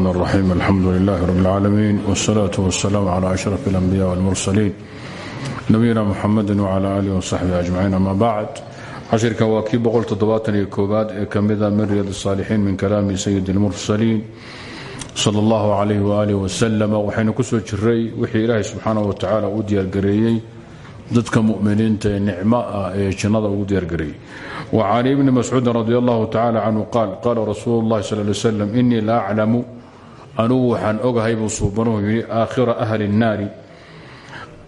الرحمن الرحيم الحمد لله رب العالمين والصلاة والسلام على أشرف الأنبياء والمرسلين نبينا محمد وعلى آله وصحبه أجمعين أما بعد cashirkan waa kii boqoltoddobaataniyo koowaad ee ka mida min riyad الsaalixiin min kalaami sayid اlmursaliin sala اllahu calayh waaalih wasalam waxaynu ku soo jiray wixii ilaahay subxaanah wa tacaala u diyaargareeyey dadka muminiinta ee nicmo ah ee jannada ugu diyaargareeyey wa can ibni mascuudin radi allahu tacala canhu qaal qaala rasuulu اllahi sal ly slam inii la aclamu anugu waxaan ogahay buu suubanuhu yidhi aakhira ahli الnaari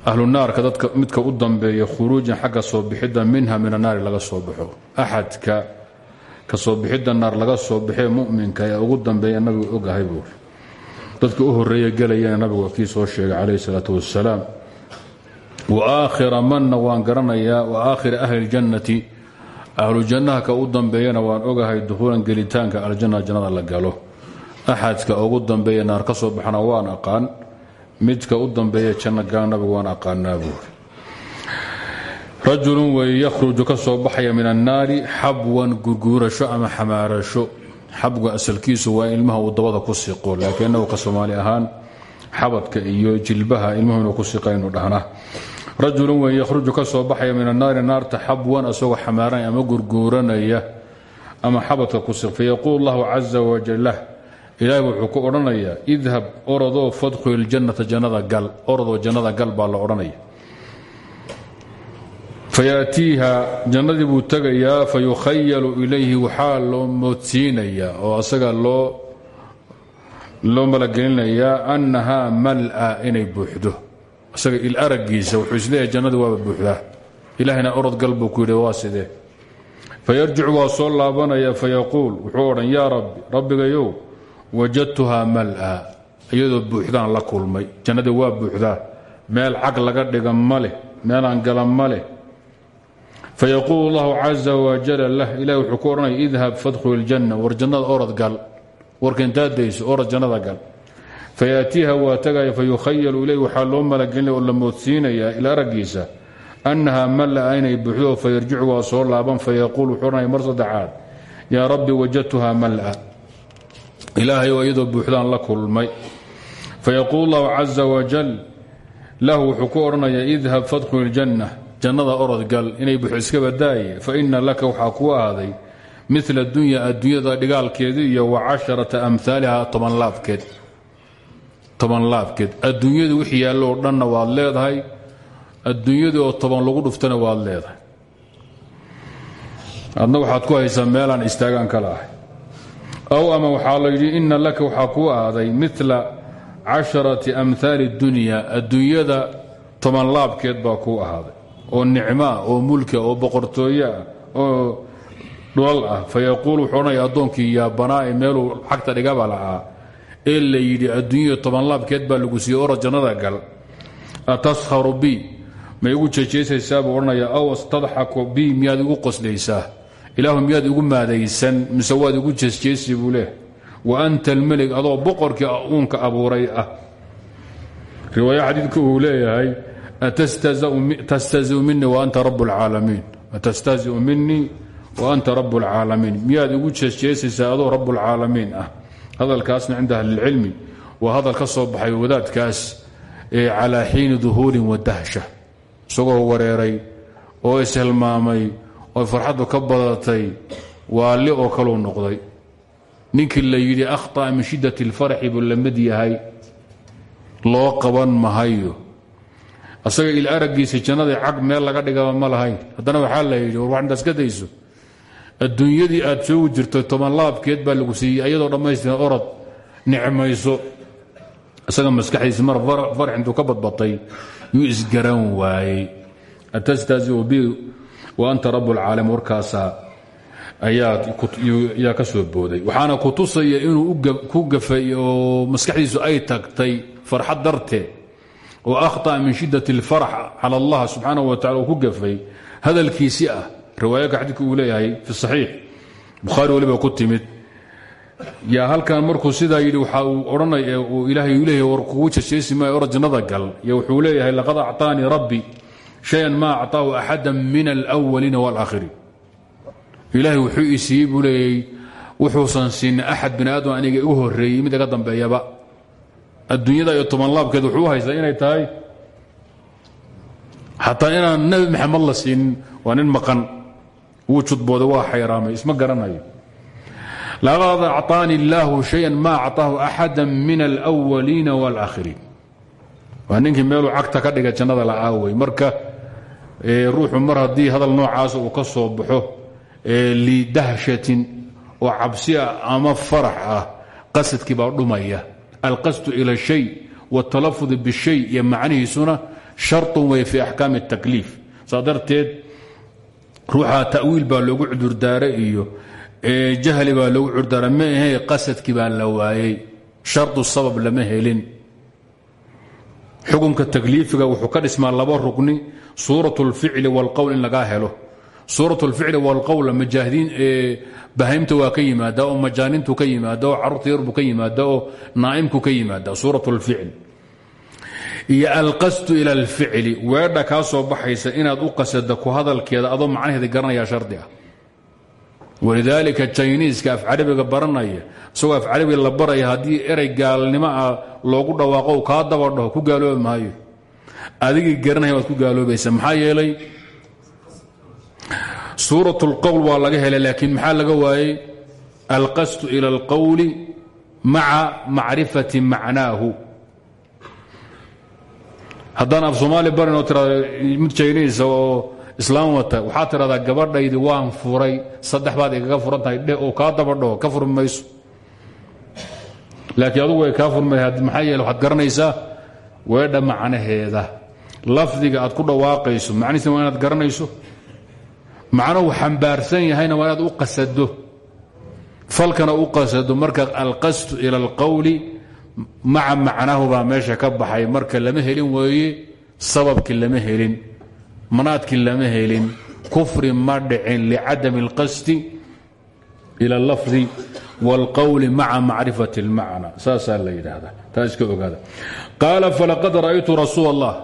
ahlu naarka dadka midka u dambeeya khuruujan xagga soo bixidda minha min anaari laga soo baxo. Axadka ka soo bixidda naar laga soo baxee muminka ee ugu dambeeya nabigu ogahay buuri dadka u horreeya gelayana nabigu waa soo sheegay calayhi salaatu wasalaam wa aakhira manna waan garanayaa wa aakhira ahli ljannati ahlu jannaha ka u dambeeyana waan ogahay dukhuulan gelitaanka aljanna jannada la galo axadka ugu dambeeya naar ka soo baxana waan aqaan midka u dambeeya janno gala nabigu waan aqaanaa buuri rajulun wey yakhruju ka soo baxaya min annaari xabwan gurguurasho ama xamaarasho. Xabga asalkiisu waa ilmaha uu dabada ku siqo laakiin inagu ka ahaan xabadka iyo jilbaha ilmuhu inuu ku siqaynu dhahna. Rajulun wey yakhruju ka soo baxaya min annaari naarta xabwan asagoo xamaaranaya ama gurguuranaya ama xabadka ku siq fayaquul allahu caza wajalah ilaahi wuxuu ku odhanayaa idhab orodoo fadkhul iljannata jannada gal orodoo jannada gal baa la odhanaya fayaatiiha jannadii buu tegayaa fa yukhayalu ilayhi waxaa loo moodsiinayaa oo asaga loo malagelinayaa annahaa mal'a inay buuxdo. Isaga il araggiisa wuxuu is leeyahay jannadii waaba buuxdaa. Ilaahina orod gal buu ku yidhi waa sidee? Fayarjicu waa soo laabanaya fayaquul wuxuu odhan yaa rabbi rabbigayow wajadtuhaa mal'a iyadoo buuxdaan la kulmay. Jannadii waa buuxdaa meel cag laga dhiga ma leh meelaan gala ma leh. Fayaquulu allahu caza wajala lah ilahi wuxuu ku odhanaya fadkhul iljanna war jannada orad gal. Warka intaad orad jannada gal. Fayaatiiha waa tagaya fayukhayalu ilayh waxaa loo malagelinaya oo la ila araggiisa annahaa mal'a inay buuxdo fayarjicu waa soo laaban. Fayaquul wuxuu mar saddexaad yaa rabbi wajadtuhaa mal'a ilaahay oo iyadoo buuxdaan la kulmay. Fayaquul allahu caza wajal lahu wuxuu ku odhanayaa idhab fadkhul iljanna jannada orodgal inay buuxdo iska badaaye. Fa ina laka waxaa kuu ahaaday mila dunya adduunyada dhigaalkeedi iyo wa casharata amhaaliha tobanlaabkeed tobanlaabkeed adduunyadu wix yaallo oo dhanna waad leedahay adduunyadii oo toban lagu dhuftana waad leedahay. Adna waxaad ku haysaa meelaan istaagaan kala ahay aw ama waxaa la yidhi ina laka waxaa kuu ahaaday mila casharati amhaali dunya adduunyada tobanlaabkeed baa kuu ahaaday. Oo nicmoah oo mulkia oo boqortooye ah oo dhulal ah. Fayaquul wuxuu odhanaya addoonkii yaabanaa ee meeluu xagta dhigaba la'aa ee la yidhi adduunyada tobanlaabkeed baa lagu siiyey orod jannada gal. Ataskharu bi? Ma igu jejeysaysaa buu odhanaya aw astadxaku bi miyaad igu qoslaysaa ilaahu miyaad ugu maadaysan mise waad igu jeesjeesi buu wa anta almelig adoo boqorkii unka abuuray ah. Riwaaya xadiidku uu leeyahay tastaziu minii waanta rab lcaalamiin atastaaziu minii wa anta rab lcaalamiin miyaad igu jeesjeesaysaa adoo rabbulcaalamiin ah. Hadalkaasna cinda ahlilcilmi waa hadal ka soo baxay wadaadkaas calaa xiini duhuurin wa dahsha. Isagoo wareeray oo ishilmaamay oo farxaddu ka badatay waali oo kaluu noqday. Ninkii la yidhi akhطa'a min shiddat اlfarxi buu la mid yahay. Loo qaban mahayo. Asaga il araggiisa jannadii cag meel laga dhigaba ma lahayn haddana waxaa la yidhi war wax intaas adduunyadii aad soogi jirtay tobanlaabkeed baa lagu siiyey iyadoo dhammaystiran orod nicmayso. Isaga maskaxdiisi mar farx intuu ka badbatay yuu isgaran waayey. Atastas bi wa anta rab اlcaalamiin warkaasaa ayaa ka soo booday waxaana ku tusaya inuu ku gafay oo maskaxdiisu ay tagtay farxad darteed oo akhطأ min shidaة اlfarx calى allah subxaanaه wa tacala uu ku gafay hadalkiisi ah riwaayaka xadiidka uu leeyahay fi صaxiix bukhaari waliba ku timid yaa halkan markuu sidaa yidhi waxa uu odhanaya ilaahay uu leeyahay war kugu jejeesi maayo orad jannada gal yo wuxuu leeyahay laqad acطaanii rabbi شhayan ma acطaahu axada min alأwaliina wاlآkhiriin ilaahay wuxuu i siiyey buu leeyay wuxuusan siinin axad bini aadam aniga igu horeeyey mid iga dambeeyaba adduunyada iyo tobanlaabkeed wuxuu u haystaa inay tahay xataa inaan nebi maxamed la siinin waa nin maqan wuu judbooday waa xayraamay isma garanayo laqad acطaani illaahu shayan ma acطaahu axada min alwaliina wاlaakhiriin waa ninkii meeluu cagta ka dhiga jannada la aawey marka ruuxu mar haddii hadal noocaasa uu ka soo baxo lidahshatin oo cabsi ah ama farax ah qasadkii baa dhumaya alqasdu ila shay wاtalafud bishay iyo macnihiisuna sharطun way fi axkaam الtakliif saa darteed ruuxa ta'wiil baa loogu cudurdaara iyo jahli baa loogu cudurdaara ma ahe qasadkii baa la waayey shardu sabab lama helin xukunka takliifiga wuxuu ka dhismaa laba rugni suuraة اlficli wاlqowl in lagaa helo suuraة اlficli wاlqowl majaahidiin bahaymta waa ka yimaada oo majaanintu ka yimaada oo carruurta yarbu ka yimaada oo naa'imku ka yimaada suuraة اlficl iyo alqasdu ila alficli weedha kaa soo baxaysa inaad u qasada ku hadalkeeda adoo macnaheeda garanayaa shardi ah walidaalika jiniiska af carabiga baranaya isagoo af carabiga la baraya haddii erey gaalnimo ah loogu dhawaaqo kaa daba dhaho ku gaaloobi maayo. Adigii garanaya waad ku gaaloobaysa maxaa yeelay suurat اlqowl waa laga helay laakiin maxaa laga waayey alqasdu ila اlqowli maca macrifati macnaahu. Haddaan af soomaali barinoo tirado mid oo islaam wata waxaad tidhahdaa gabadhaydi waan furay saddex baad igaga furan tahay dheh oo kaa daba dhaho ka furmi mayso laakiin adugu way kaa furmay maxaa yeele waxaad garanaysaa weedha macnaheeda lafdiga aad ku dhawaaqayso macnihiisna waa inaad garanayso. Macnuhu xambaarsan yahayna waa inaad u qasado. Falkana u qasado marka alqasdu ila alqowli maca macnaahu baa meesha ka baxay. Marka lama helin weeye sababkii lama helin manaadkii lama helin. Kufri ma dhicin licadami اlqasdi ila اlafdi wاlqowli maca macrifati اlmacna saasaa la yidhaahda taa iska ogaada qaala falaqad ra'aytu rasuul allah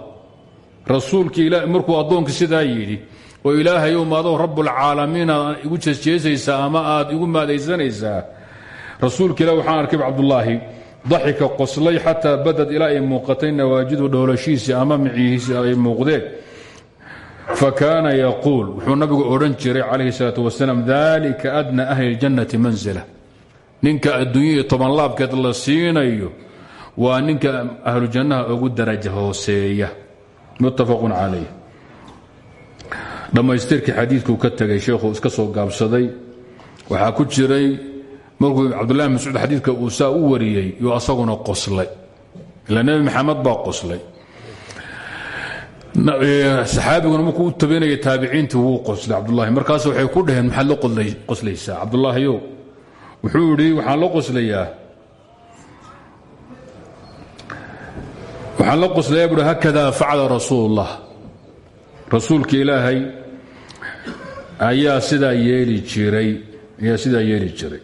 rasuulkii markuu addoonkii sidaa yidhi oo ilaahay u maado rabbulcaalamiin aad igu jeesjeesaysaa ama aad igu maadaysanaysaa rasuulka ilah waxaan arkay cabdulaahi daxika qoslay xataa badad ilaa ay muuqatay nawaajidu dhowlashiisii ama micihiisii ay muuqdeen fakaana yaquul wuxuu nabigu odhan jiray calayhi salaat wasalaam dalika adna ahli اljannati manzila. Ninka adduunyahii tobanlaabkeed la siinayo waa ninka ahlu jannaha ugu daraja hooseeya. Muttafaqun calayh. Dhammaystirkii xadiidkuu ka tegay sheekhuu iska soo gaabsaday. Waxaa ku jiray markuu cabdullahi mascuud xadiidka uu saa u wariyey yuu asaguna qoslay. Ila nebi maxamed baa qoslay saxaabiguna markuu u tabinaya taabiciintii wuu qoslay cabdulahi markaas waxay ku dhaheen maxaad la qoslaysaa cabdulaahiyow wuxuu yidhi waxaan la qoslayaa waxaan la qoslayaa buui hakada facala rasuul ullah rasuulka ilaahay ayaa sidaa yeeli jiray ayaa sidaa yeeli jiray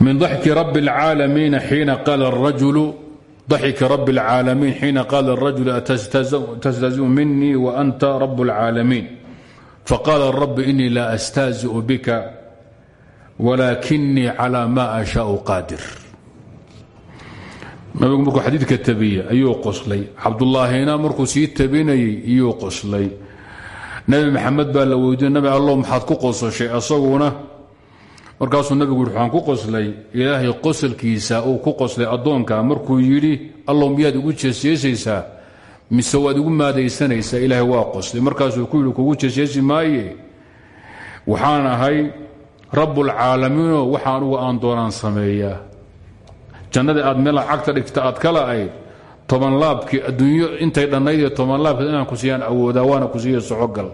min ضaxki rab اlcaalamiina xiina qaala الrajulu ضaxika rab اlcaalamiin xiina qaala الrajul atastahziu minii waanta rab اlcaalamiin faqaala الrab inii laa astahziu bika walaakinii calى ma ashaau qaadir nabigu markuu xadiidka tabiye ayuu qoslay cabdulaahina markuu sii tabinayey iyuu qoslay nebi maxamed baa la weydiye nabi allow maxaad ku qosashay asaguna markaasuu nabigu waxaan ku qoslay ilaahay qosalkiisa uu ku qoslay addoonka markuu yidhi allow miyaad igu jeesjeesaysaa mise waad igu maadaysanaysaa ilaahay waa qoslay. Markaasuu ku yidhi kugu jeesjeesi maaye? Waxaan ahay rabbulcaalamiinoo waxa anugu aan doonaan sameeyaa jannadii aad meel cagta dhigta aad kala ayd tobanlaabkii adduunyo intay dhannayd iyo tobanlaabkeed inaan ku siiyaan awoodaa waana ku siiya socogal.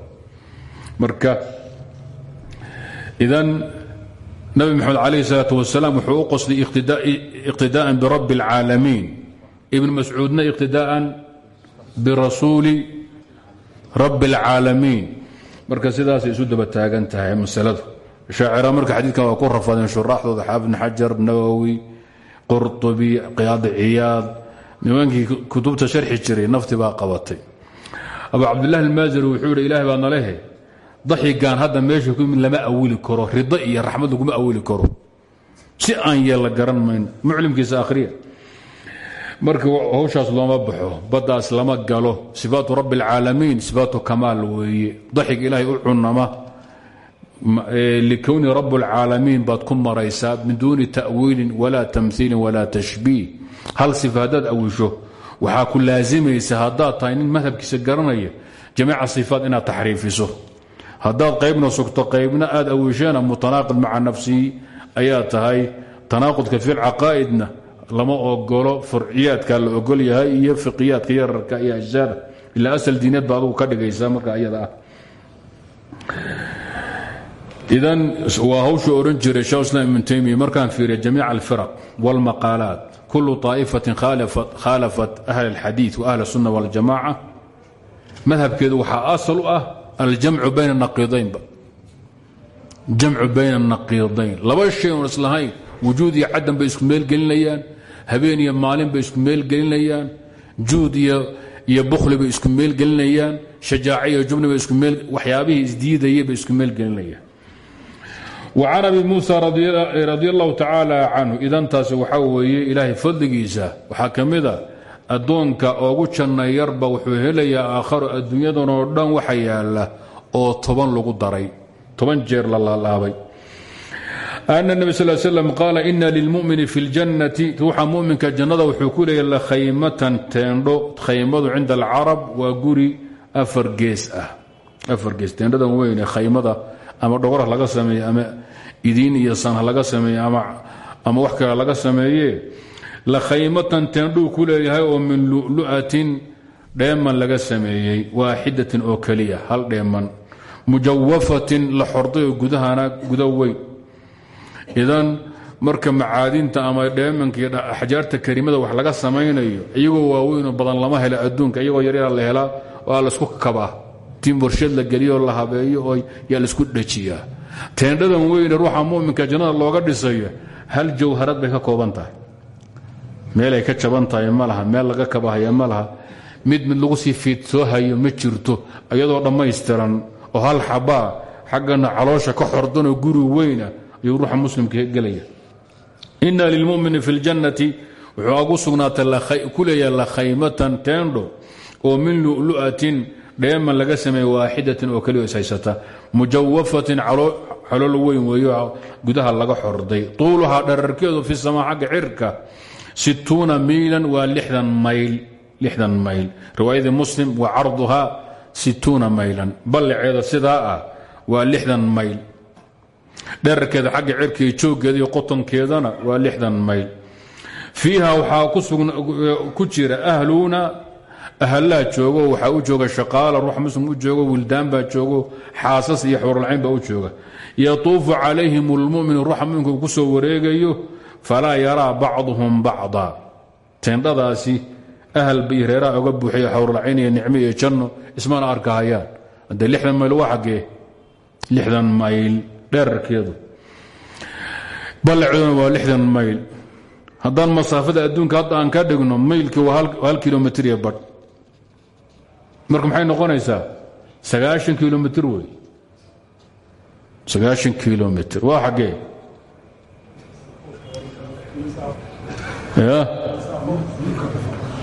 Marka idan nabi maxamed calayhi salaat wasalaam wuxuu u qoslay iqtidaa'an birabbi اlcaalamiin ibn mascuudna iqtidaa'an birasuuli rabbi اlcaalamiin marka sidaasay isu daba taagan tahay masaladu shaacira marka xadiidkan waa ku rafadeen shuraaxdooda xaafid bn xajar nawowi qurطubi qiyaadi ciyaad nimankii kutubta sharxi jiray nafti baa qabatay abu cabdillahi almaazari wuxuu yidhi ilaah baa nalehe daxigaan hadda meesha ku yimid lama awili karo rido iyo raxmad laguma awili karo. Si aan yeella garan mayno muclimkiisa akhriya. Marka hawshaas looma baxo baddaas lama galo. Sifaatu rabbi اlcaalamiin sifaatu kamaal weeye. Daxig ilaahay u cunama likowni rab اlcaalamiin baad ku maraysaa min duuni ta'wiilin walaa tamhiilin walaa tashbiih. Hal sifa haddaad awisho waxaa ku laasimaysa haddaad tahay madhabkiisa garanaya jamiica sifaat inaad taxriifiso haddaad qaybna sugto qaybna aad awisheena mutanaaqid maca nafsihi ayaa tahay tanaaqudka fi lcaqaa'idna lama ogolo furciyaadka la ogol yahay iyo fiqiyaadka yararka iyo ashyaada ilaa asal diineed ba adugu ka dhigaysaa marka ayada ah idan waa hawshuu odhan jiray shekh islam ibnu taymiya markaan fiiriya jamiica alfiraq wاlmaqaalaat kulu طaa'ifatin khaalafat ahl اlxadiid wa ahl الsunna wاljamaca madhabkeedu waxaa asal u ah aljamcu bayna naqiidaynba. Jamcu bayna naqiidayn. Laba shay oon islahayn wujuud iyo caddan bay isku meel gelinayaan habeen iyo maalin bay isku meelgelinayaan juud iyo bukhli bay isku meel gelinayaan shajaaca iyo jubni bay isku meel waxyaabihii isdiidayay bay isku meelgelinayaan. Wacan abi muusa radi eh, allahu tacaala canhu idantaasi waxaa weeye ilaahay fadligiisa waxaa kamida ah, adoonka ogu jannayarba wuxuu helayaa aakharo adduunyadan oo dhan waxa yaalla oo toban lagu daray. Toban jeer la laalaabay. Ana nebi sal slam qaala ina lilmumini fi ljannati ruuxa muminka jannada wuxuu ku leeya lakhaymatan teendho. Khaymadu cinda alcarab waa guri afar gees ah. Afar gees. Teendhadan weyne khaymada ama dhogorah laga sameeye ama idiin iyo sanha laga sameeye ama wax kale laga sameeye la khaymatan teendhuu oo min lulu'atin dheeman laga sameeyey waaxidatin oo keliya hal dheeman. Mujawafatin la xorday oo gudahana guda weyn. Idan marka macaadinta ama dheemanka iyo axjaarta karimada wax laga samaynayo iyagoo waaweynoo badan lama helo adduunka iyagoo yaryara la helaa waa la isku kabaa. Tiin warsheed la geliyo la habeeyo oo yaa la isku dhejiyaa. Teendhadan weyne ruuxa muminka jannada looga dhisayo hal jawharad bay ka kooban meelay ka jaban tahay meel laga kabahaya ma mid mid lagu sii fiidsoo hayo ma jirto iyadoo dhammaystiran oo hal xabaa xaggana caloosha ka xordanoo guri weyna ayuu ruuxa muslimka gelaya. Ina lilmumini fi ljannati wuxuu agu sugnaatay ku leeyaha lakhaymatan teendho oo min lulu'atin dheeman laga sameeye waaxidatin oo keliya is haysata. Mujawafatin calool weyn weeyo gudaha laga xorday. Tuuluhaa dherarkeedu fi samaa cirka situuna miilan waa lixdan mayl riwaayadii muslim wa carduhaa situuna maylan. Ballaceeda sidaa ah waa lixdan mayl. Dherarkeeda xagga cirka iyo jooggeeda iyo qotonkeedana waa lixdan mayl. Fiiha waxaa ku jira ahluuna ahalaa joogo waxaa u jooga shaqaala ruux muslim u joogo wildaan baa joogo xaasas iyo xurulcayn baa u jooga. Yatuufu calayhim falaa yaraa bacduhum bacda. Teendhadaasi ahalba iyo reeraha oga buuxay xawrulcayn iyo nicmo iyo janno ismana arkahayaan hadee lixdan mayl waa xaggee lixdan mayl dherarkeedu ballaceeduna waa lixdan mayl. Haddaan masaafada adduunka hadda aan ka dhigno maylkii waa hal kilomitr iyo badh. Marka maxay noqonaysaa? Sagaashan kilomitr wey. Sagaashan kilomitr waa xaggee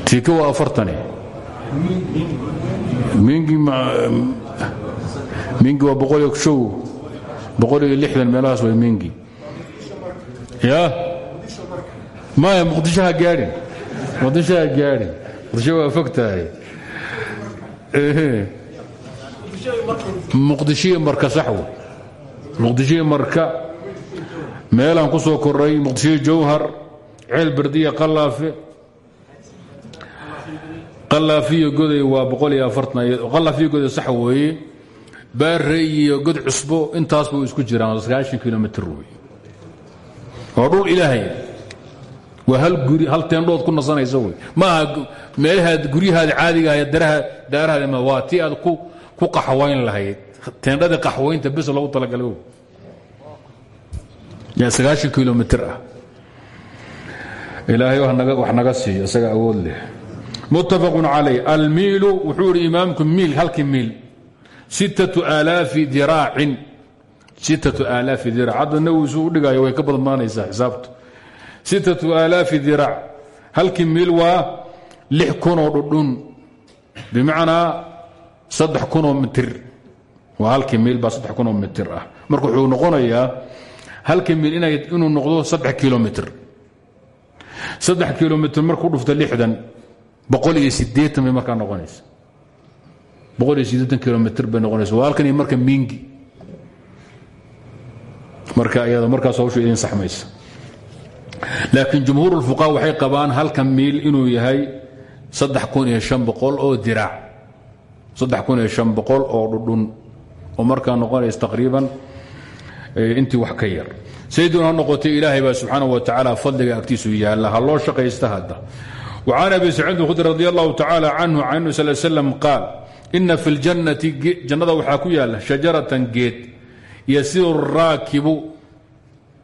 tiika waa afartani mingi waa boqol iyo show boqol iyo lixdan meelahaas way mingi. Ya. Maya muqdisho ha gaadhin muqdisho ha gaadhin muqdisho waa fog tahay muqdishiyo marka sax wey muqdishiyo marka meelaan ku soo koray muqdishiyo jawhar ceel berdiya qalaafe qalaafiyo goday waa boqol iyo afartan qalaafiyo goday sax weeye. Baare iyo god cusbo intaasba isku jiraan sagaashan kilomitr wey waa dhul ilaahay. Waa hal guri hal teendhood ku nasanaysa wey maaha meelahaad guryahaada caadiga ah daraha daarahaada ma waa tii aad ku qaxwayn lahayd. Teendhadii qaxwaynta bes loogu talagalay yaa sagaashan kilomitr ah. Ilaahay wax naga siiyo isaga awood leh. Muttafaqun calayh. Almiilu wuxuu idhi imaamku miil halkii miil. Diraacin. Aalaafi diraac hadda nawigiisu u dhigaayo way ka badmaanaysaa xisaabtu. Sittatu aalaafi diraac halkii miil waa lix kunoo dhudhun. Bimacnaa saddex kunoo mitir. Waa halkii miil baa saddex kunoo mitir ah. Marka wuxuu noqonayaa halkii miil inuu noqdo saddex kilomitr saddex kilomitr markuu dhufto lixdan boqol iyo sideetan bay markaa noqonaysa. Boqol iyo sideetan kilomitr bay noqonaysa. Waa halkan marka miingi marka iyada markaas idin saxmaysa. Laakiin jumhuur ulfuqaha waxay qabaan halka miil inuu yahay saddex kun iyo shan boqol oo diraac. Saddex iyo oo dhudhun. Oo markaa noqonaysa taqriiban intii wax ka yar. Saydun noqotay ilaahay baa subxaana wa tacaala fadliga agtiisu yaalla ha loo shaqaysta hadda. Wacan abi saciid khudri radi allahu tacaala canhu can nabi sal slam qaal ina jannada waxaa ku yaalla shajaratan geed yasiru raakibu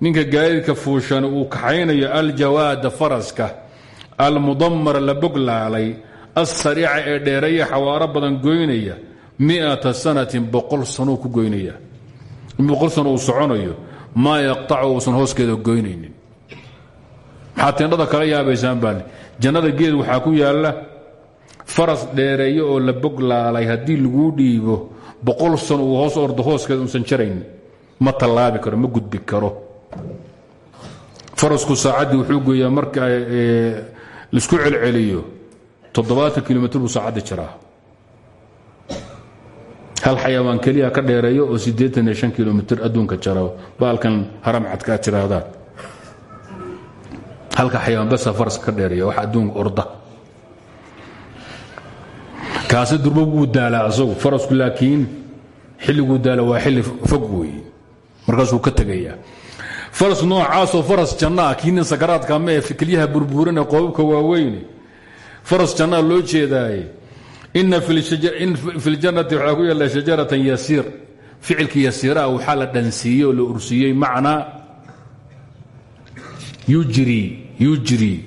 ninka gaadiidka fuushan uu kaxaynayo aljawaada faraska almudammar la boglaalay alsariica ee dheereeya xawaaro badan goynaya miata sanatin boqol sanuu ku goynaya sano uu soconayo maa yaqtacu uusan hooskeeda goynaynin. Maxaa teendhada kala yaabaysaan baani jannada geed waxaa ku yaalla faras dheereeyo oo la boglaalay haddii laguu dhiibo boqol sano uu hoos ordo hooskeeda uusan jaraynin. Ma tallaabi karo ma gudbi karo. Farasku saacaddii wuxuu gooyaa marka la isku celceliyo. Toddobaatan kilomitr buu saacaddi jiraa hal xayawaan keliya ka dheereeyo oo kilomitr adduunka jara baalkan haramcadka aad tirahdaan halka xayawaan basa faraska ka dheereeya wax adduunka orda kaasi durba wuu daalaa asagu farasku laakiin xilliguu daala waa xilli fog weeye. Markaasuu ka tegayaa. Faras noocaasoo faras jannaa kiinin sakaraadka ma ee kelyaha burbuurane qoobabka faras jannaa loo jeedaaye ina fi ljannati waxaa ku yaalla shajaratan yasiir. Ficilkii yasiiraa waxaa la dhansiiyey oo la ursiiyey macnaa yujri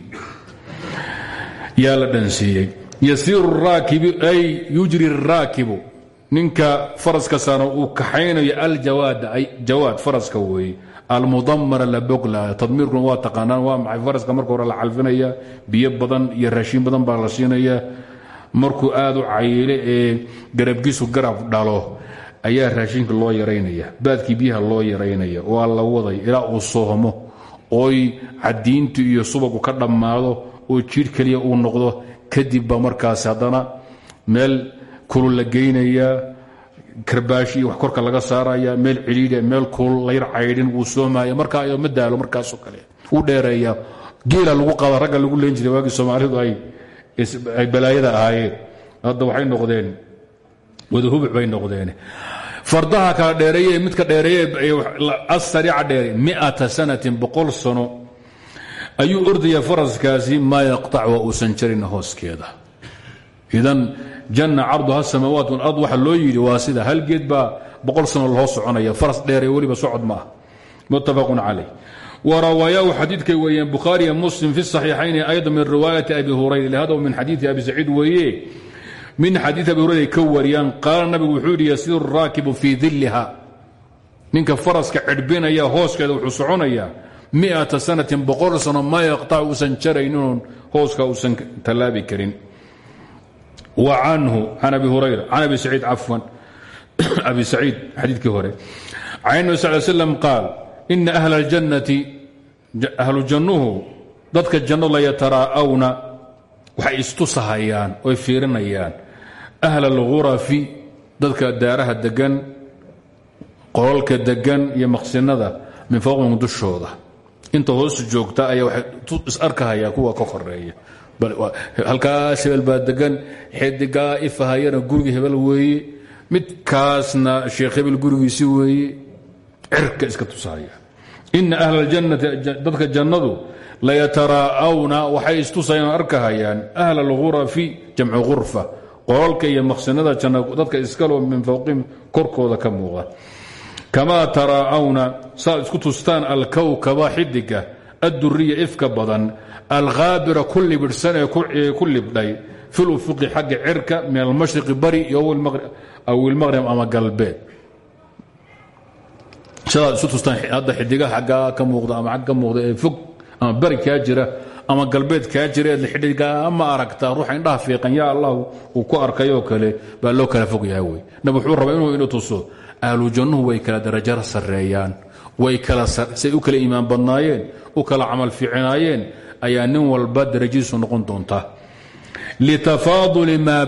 yaa la dhansiiyey. Ay yujri raakibu. Ninka faraska saana uu kaxaynayo aljawaada ay jawaad faraska weeye. Almudamara la boglaayo tadmiirkuna waa taqaanaan waa maxay? Faraska marka la calfinaya biyo badan iyo raashiin badan baa la siinaya markuu aad u cayile ee garabkiisu garab dhalo ayaa raashinka loo yaraynaya baadkii biyaha loo yaraynaya waa la waday ilaa uu soohmo ooy cadiintu iyo subagu ka dhammaado oo jiir keliya uu noqdo kadib markaas haddana meel kulul la geynayaa karbaashi iyo wax korka laga saaraya meel ciliidha meel kulul layr caydhin wuu soomaya markaa ma daalo markaasoo kale. U dheereeya geela lagu qada ragga lagu leen jiray waagii soomaalidu ay balaayada ahaayeen hadda waxay noqdeen. Wadahubuc bay noqdeen. Fardaha kala dheereeye midka dheereeye asariica dheere miata sanatin boqol sano. Ayuu ordaya faraskaasi maa yaqtac waa uusan jarin hooskeeda. Idan janna carduha samaawaat walard waxa loo yidhi waa sida hal geed baa boqol sano lahoo soconaya. Faras dheere weliba socod ma ah. Muttafaqun calayh wrawayahu xadiidkay weeyeen bukhaariya muslim fi صaxiixayni ayda min riwaayati abi hurayra lhada min xadiii abi saciid weeye min xadiii abi hurayra ay ka wariyaan qaala nabigu wuxuu yidhi yasiiru raakibu fii diliha ninka faraska cidhbinaya hooskeeda wuxuu soconayaa miata sanatin boqol sano maa yaqtac uusan jarayninon hooska uusan tallaabi karin wa canhu can abi hurayra can abi saciid cafwan abi saciid xadiidkii hore can nabi sal l slam qaal ina ahla اljannati ahlu jannuhu dadka janno la yataraa'awna waxay istusahayaan oy fiirinayaan. Ahla alghurafi dadka daaraha degan qololka degan iyo maqsinada min fowqihim dushooda. Inta hoos joogta ayaa is arkahayaan kuwa ka koreeya halkaas hebel baa degan xidigaa ifahayana guriga hebel weeye midkaasna sheekh hebel gurigiisi weeye cirka iska tusahaya ina ahla aljannati dadka jannadu layataraa'awna waxay istusayaan arkahayaan ahla alghurafi jamcu ghurfa qololka iyo maqsinada janna dadka iskaloo min fowqihim korkooda ka muuqa kamaa taraa'awna saad isku tustaan alkowkaba xidiga adduriya ifka badan alkhaabira ku libidhsan ee ku libdhay fi lufuqi xagga cirka min almashriqi bari aw ilmaqrib ama galbeed sidaad isu hadda xidigaha aggaa ka muuqda ama ag ka muuqda ee ama bari jira ama galbeed kaa jira eed xidigaa ma aragtaa ruuxa indhaha fiiqan yaa allah uu ku arkayoo kale baa loo kala fog yahay wey. Nab wuxuu rabaa inuu inu tuso ahlu jannuhu way kala darajar sarreeyaan way say u kala iimaan badnaayeen u kala camal fiicinaayeen ayaa nin walba darajadiisu noqon doonta. Litafaaduli maa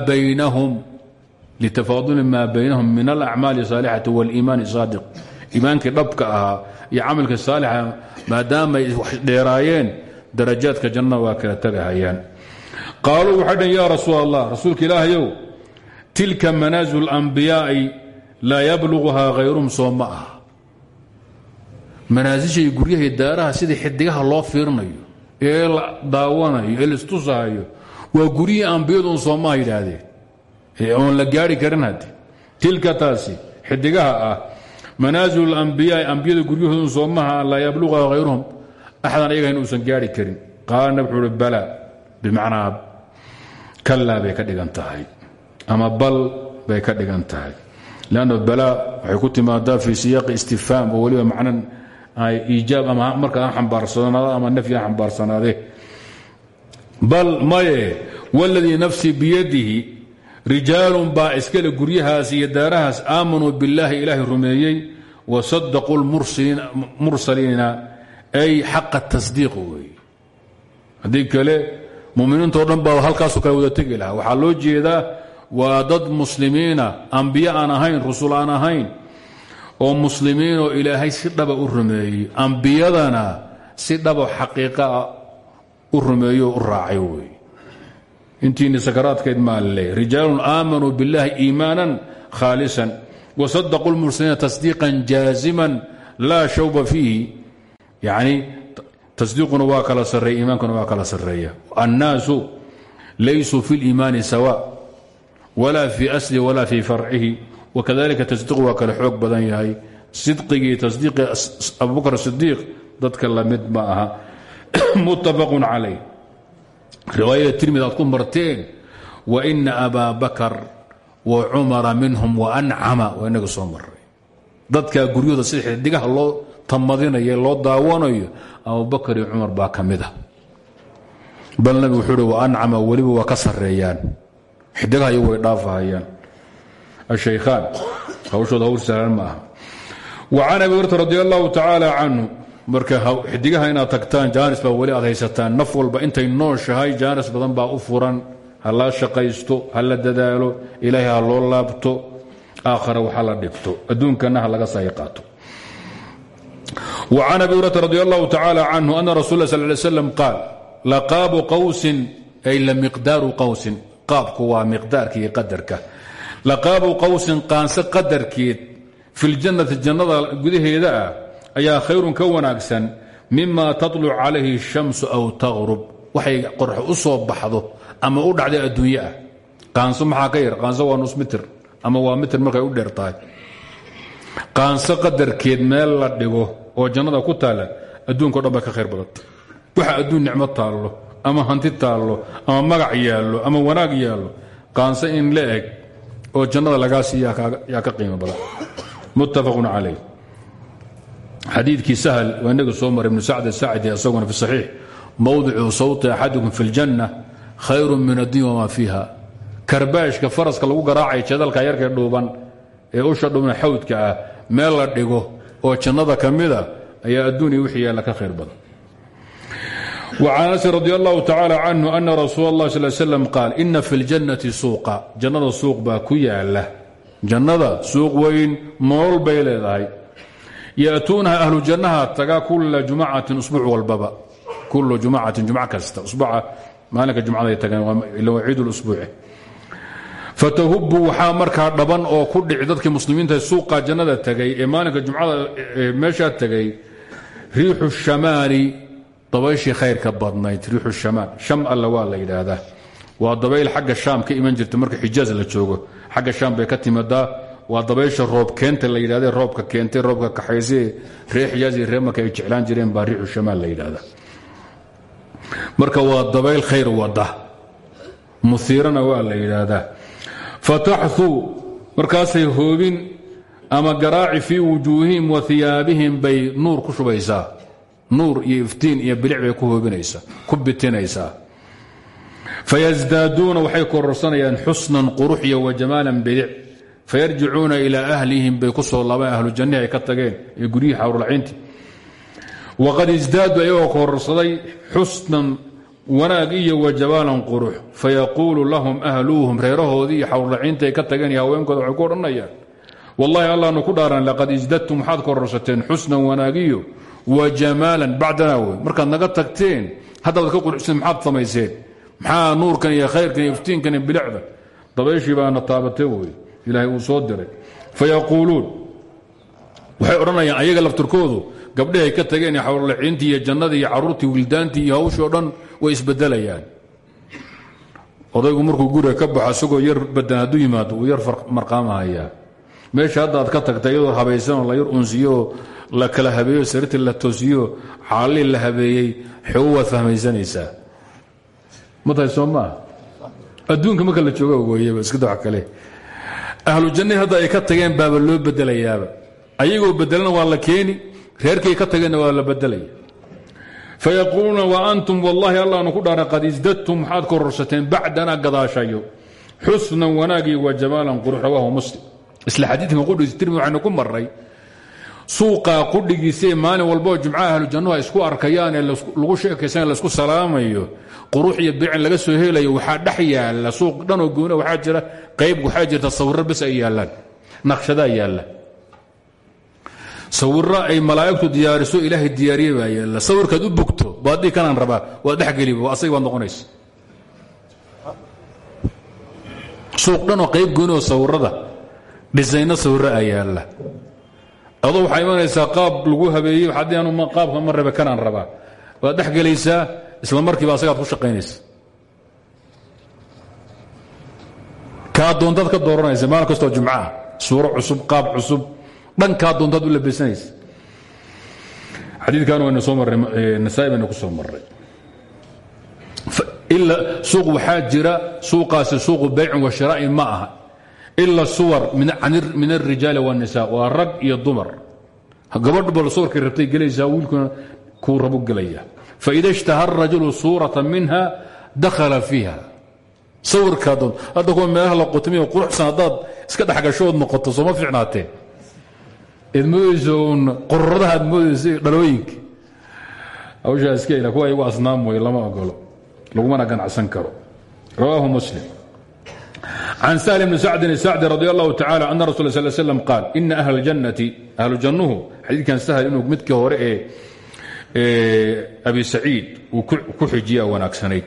baynahum min alacmaali saalixati wاliimaani saadiq iimaankii dhabka ahaa iyo camalkii saalixa maadaamay dheeraayeen darajaadka jannada waa kala tagahayaan. Qaaluu waxay dhn ya rasuul ilaahayow tilka manaasil اlambiyaa'i laa yabluguhaa hayruhum soo ma ah guryahay daaraha sidii xidigaha loo fiirnayo ee la daawanayo ee laistusaayo waa guryihii ambiyadu soomaha yidhaahdeen oon la gaari karin tilka taasi xidigaha ah manaasil ambiyaai ambiyada guryahoodu soomaha laa yabluqa hayruhum ayaga in uusan gaari karin. Qaala nab wuxuu bala. Bimacnaa kallaa bay ka dhigan tahay. Ama bal bay ka dhigan tahay. Lanno waxay ku timaadaa fii siyaaqi istifhaam oo weliba macnan iijaab ama markaa ha xambaarsanaado ama nafyi ha xambaarsanaadee bal maye wاladii nafsii biyadihi rijaalun baa iskale guryahaas iyo daarahaas aamanuu billaahi ilaahay rumeeyey wasadaquu mursaliina ay xaqa tasdiiq wey haddii kale muminiintao dhan baa halkaasoo kale wada tegi lahaa. Waxaa loo jeedaa waa dad muslimiina ambiye aan ahayn rusul aan ahayn oo muslimiinoo ilaahay si dhaba u rumeeyey ambiyadana si dhaba xaqiiqaa u rumeeyo u raacay intiini sakaraadkeed maa laleeya rijaalun aamanuu biاllahi iimaanan khaalisan. Wasadaquu lmursaliina tasdiiqan jaaziman laa shawba fiihi. Yani tasdiiquna waa kala sarreeya iimaankuna waa kala sarreeya. Annaasu laysuu fi اliimaani sawa wala fii asli wala fii farcihi. Wakadalika tasdiiqu waa kale xoog badan yahay. Sidqigii tasdiiqi abubakr sidiiq dadka la mid ma aha. Muttafaqun calayh riwaayada tirmid aad ku marteen waina abaa bakar wa cumara minhum waancama waa inaga soo maray dadkaa guryahooda sida xidigaha loo tamadinayo loo daawanayo abubakar iyo cumar baa ka mid a bal nabigu wuxuu uhi waancama weliba waa ka sarreeyaan. Xidigaha iyagu way dhaafahayaan. Ashaykhaan hawshooda hawl sahlan ma wa can abi hurata radi allahu tacaala canhu marka xidigaha inaad tagtaan jaanis baa weli aad haysataan naf walba intay nooshahay jaanis badan baa u furan. Ha la shaqaysto ha la dadaalo ilaahay ha loo laabto aakhara waxa la dhigto. Adduunkana ha laga sahi qaato. وcan abi hurata radi allahu tacaala canhu ana rasul sal ly slam qaal laqaabu qawsin ay lamiqdaaru qawsin. Qaabku waa miqdaarka iyo qadarka. Laqaabu qawsin qaanse qadarkeed fi ljannati jannada gudaheeda ah ayaa khayrun ka wanaagsan mima taluc calayhi shamsu aw tagrub. Waxay qorx u soo baxdo ama u dhacday adduunye ah. Qaanso maxaa ka yar? Qaanso waa nus mitir. Ama waa mitir markay u dheer qaanso qadarkeed meel la dhigo oo jannada ku taala adduunka o dhan ba ka khayr badanta waxa adduun nicmo taallo ama hanti taallo ama magac yaalo ama wanaag yaalo qaanso in la eg oo jannada lagaa siiya ka qiimo badan. Muttafaqun calayh xadiidkii sahl waa inaga soo maray ibnu sacd asacdi isaguna fi saxiix mowdicu sawti axadikum fi اljanna khayru min addunya wama fiiha karbaashka faraska lagu garaacaya jadalka yarkee dhuuban ee usha dhuuban xawdka ah meel la dhigo oo jannada ka mida ayaa adduuniya wixii yaalla ka khayr badan وcan anas radi allahu tacala canhu ana rasuul اllah sal slam qaal ina fi اljannati suuqa jannada suuq baa ku yaala jannada suuq weyn mool bay leedahay yatuunaha ahlu jannaha taga kula jumcatin usbuuc walbaba. Kulu jumcatin jumc kasta. Usbuuca maalinka jumcaday tageen waa ciid اlsbuuci fatahubu waxaa markaa dhaban oo ku dhici dadkii muslimiinta suuqa jannada tagay ee maalinka jumcada meeshaa tagay riixu shamaali dabayshii khayrka badnayd. Riixu shamaan. Sham alla waa la yidhaahdaa. Waa dabayl xagga shaam ka iman jirta marka xijaaz la waa dabaysha roob keenta la yidhahde roobka keentay roobka kaxaysee ree xijaaz iyo ree ay jeclaan jireen baa riixu shamaan la yidhahdaa marka waa dabayl khayr wada muhiirana waa la yidhaahdaa fataxu markaasay hoobin ama garaaci fii wujuuhihim wa hiyaabihim bay nuur ku shubaysaa. Nuur iyo iftiin iyo bilic bay ku hoobinaysaa ku bitinaysaa. Fayasdaaduuna waxay kororsanayaan xusnan qurux iyo wa jamaalan bilic fayarjicuuna ilaa ahlihim bay ku soo laabaan ahlu jannihi ay ka tageen ee guryihii xawrulaciinti waqad isdaadu ayagoo kororsaday xusnan wanaag iyo wa jamaalan qurux. fayaquulu lahum ahluuhum reerahoodii iyo ay ka tageen iyo haweenkooda waxay ku odhanayaan wallahi allaanu ku dhaaran laqad isdadtum waxaad kororsateen xusnan wanaagiyo wa jamaalan bacdana wey naga tagteen haddaad ka quruxseen maxaad samayseen? maxaa nuurkan iyo khayrkan iyo iftiinkan iyo bilicda? dabayshii baana taabatay ilaahay uu soo diray. Fayaquuluun waxay odhanayaan ayaga laftirkoodu gabdhihi ay ka tageen iyo xawrlaciintii iyo jannadii iyo caruurtii wildaantii iyo hawshii o dhan way isbedelayaan. Odaygu markuu guriga ka baxo isagoo yar badan yimaado uu yar marqaamahayaa meesha hadda aad ka tagta iyadoo habaysanoo la yar unsiyooo la kala habeeyo sariirtii la toosiyo xaalii la habeeyey xoogo waad fahmaysanaysaa. Ma adduunka marka la jooga gooyaba iska dawax kale ahlu jannai hadda ay ka tageen baaba loo bedelayaaba. Ayagoo bedelana waa la keeni reerkay ka tageenna waa la bedelaya. Fayaquuluuna wa antum wallahi allaanu ku dhaara qad isdadtum waxaad kororsateen bacdana gadaashayo xusnan wanaagii wa jamaalan qurux rawaahu muslim. Isla xadiidkan qudhigiis tirmid waxaynu ku marray suuqaa qudhigiisee maalin walboo jumcaha ahlu jannuhu ay isku arkayaan ee lagu sheekaysan la isku salaamayo. Qurux iyo bicin laga soo helayo waxaa dhex yaalla suuq. Dhanoo goona waxaa jira qayb waxaa jirta sawirro bes ay yaallaan. Naqshadaa yaalla. Sawirro ay malaa'igtu diyaariso ilaahay diyaariye baa yaalla. Sawirkaad u bogto baadii kanaan rabaa waad dhexgeliba asaga baad noqonaysa. Suuq dhanoo qayb goonioo sawirada dhisayno sawirro a adoo waxaa imanaysaa qaab lagu habeeyey haddii anu qaabka ma rabe kanaan rabaa waad dhex gelaysaa isla markiiba asagaad ku shaqaynaysa. Kaa doontaad ka dooranaysa maalin kastoo jumcaha suuro cusub qaab cusub dhankaa doontaad u labaysanaysa xadiidkan waynu soo marray nasaa-i baynu ku soo suuq waxaa jira suuqaasi suuqu baycin wa shiraa'in ma aha ila suwar min arijaali wanisa waa rag iyo dumar gabadhba suwarkay rabtay gelaysaa wiilkuna kuu rabu gelaya faida ishtaha rajulu suurata minha dakhala fiiha sawirkaadoon hadda kuwa meelaha la qotamiy quruxsan haddaad iska dhexgashood noqoto sooma fiicnaatee eed moodayso un qororadaha ad moodayso dhalooyinka hawshaa iska ila kuwa igu asnaam wey lama ogolo lagumana ganacsan karo can sahl bni sacdin sacdi radi allahu tacala ana rasul sal slm qaal ina ahla اljannati ahlu jannuhu xadiidkan sahl inuu midkii hore ee abi saciid uu ku xijiya wanaagsanayd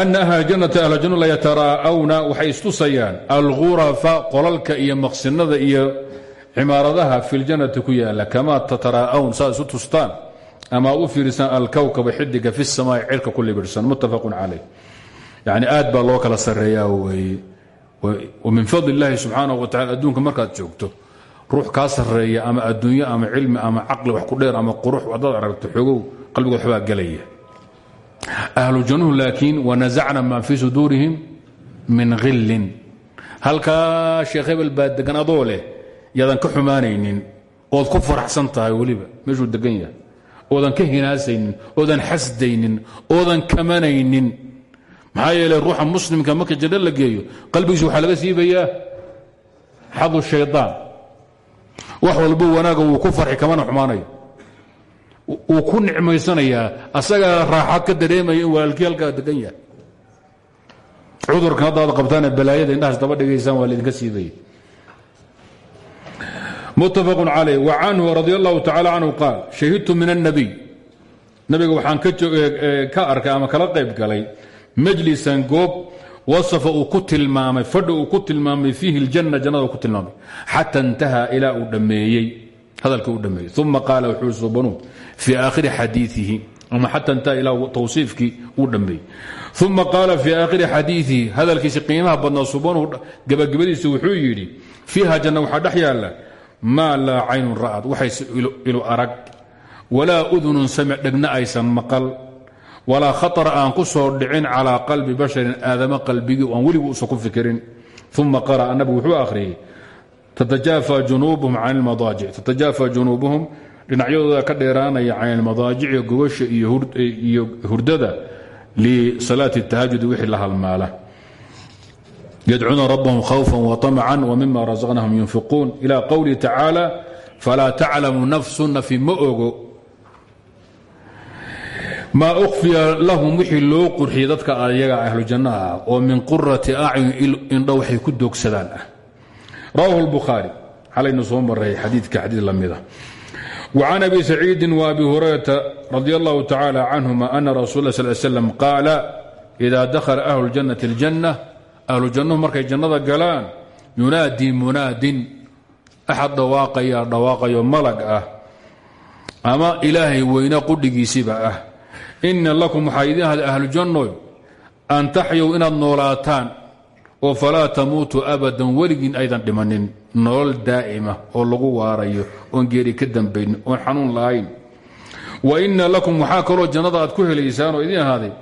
ana ahla jannati ahla jannu la yataraa'awna waxay istusayaan algurafa qolalka iyo maqsinada iyo cimaaradaha fi ljannati ku yaalla kama tataraa'awn saa isu tustaan ama u fiirisaan alkowkaba xidiga fi samaai cirka ku libirsan muttafaqun calayh yani aad baa loo kala sareeyaa weye min fadl اllahi subxaanaه wa tacala adduunka markaad joogto ruux kaa sareeya ama adduunyo ama cilmi ama caqli wax ku dheer ama qurux haddaad aragto xoogow qalbigood waxbaa gelaya ahlu jannuhu laakiin wanasacna maa fii suduurihim min khillin halkaa sheekh hebel baa degan adoo leh yaadan ka xumaanaynin ood ku faraxsan tahay weliba meeshuu degan yahay. Oodan ka hinaasaynin oodan xasdaynin oodan kamanaynin maxaa yeele ruuxa muslimka marka janno la geeyo qalbigiisa waxaa laga siibayaa xadu shaydaan wax walbo wanaaga wuu ku farxi kamana xumaanayo wuu ku nicmaysanayaa asagaa raaxa ka dareemaya in degan yahay. Cudurkan haddaad qabtaane balaayada indhahaas daba dhigaysaan waa laydinka siibaya. Muttafaqu calayh wa canhu radi allahu tacaala canhu qaal shahidtu min annabiy. Nabiga waxaan ka arkay ama kala qayb galay majlisan goob wasafa uu ku tilmaamay fadhi uu ku tilmaamay fiihi اljanna jannada ku tilmaamay. Xata intaha ilaa uu dhammeeyey hadalkii uu dhammeeyey uma qaala wuxuu subanu fii aakhiri xadiiihi ama xata intaha ilaa tawsiifkii uu dhammeeyey uma qaala fii aakhiri xadiiihi hadalkiisi qiimaha badnaa subanuhu gabagabadiisa wuxuu yidhi fiiha janna waxaa dhex yaalla maa laa caynun ra'ad. Waxayse ilu arag walaa udunun samic dhegna aysan maqal walaa khaطra aan ku soo dhicin calىa qalbi basharin aadama qalbigii aan weligu usan ku fikirin uma qara'a nabigu wuxuu akhriyey tatajaafa junuubuhum can اlmadaajic tatajaafa junuubuhum dhinacyadooda ka dheeraanaya can ilmadaajici gobasha iyo hurdada lisalaati tahajudi wixii la halmaala yadcuuna rabbahum khawfa waطamcan wmima razaqnahum yunfiquun ila qowlihi tacaala falaa taclamu nafsu nafi ma ogo maa ukhfiya lahum wixii loo qurxiyey dadka ayaga ahlu jannaha ah oo min qurati acyun indho waxay ku doogsadaan ah rawahu lbukhaari xalaynu soo maray xadiidka xadiid la mida وعن أبي سعيد وأبي هريرة رضي الله تعالى عنهما أن رسول الله صلى الله عليه وسلم قال إذا دخل أهل الجنة الجنة أهل الجنة markay jannada galaan يuناadي muنaadin أxad dhawaaqaya dhawaaqayo malag ah ama ilaahay weyne qudhigiisiba ah إna lakum waxaa idin ahda ahlujannoy an taxyow inaad noolaataan oo falaa tamuutuu abadan weligiin aydan dhimanin nolol daa'ima oo lagu waarayo oon geeri ka dambaynin oon xanuun lahayn. Wa inna lakum waxaa kaloo jannada ku helaysaan oo idiin ahaaday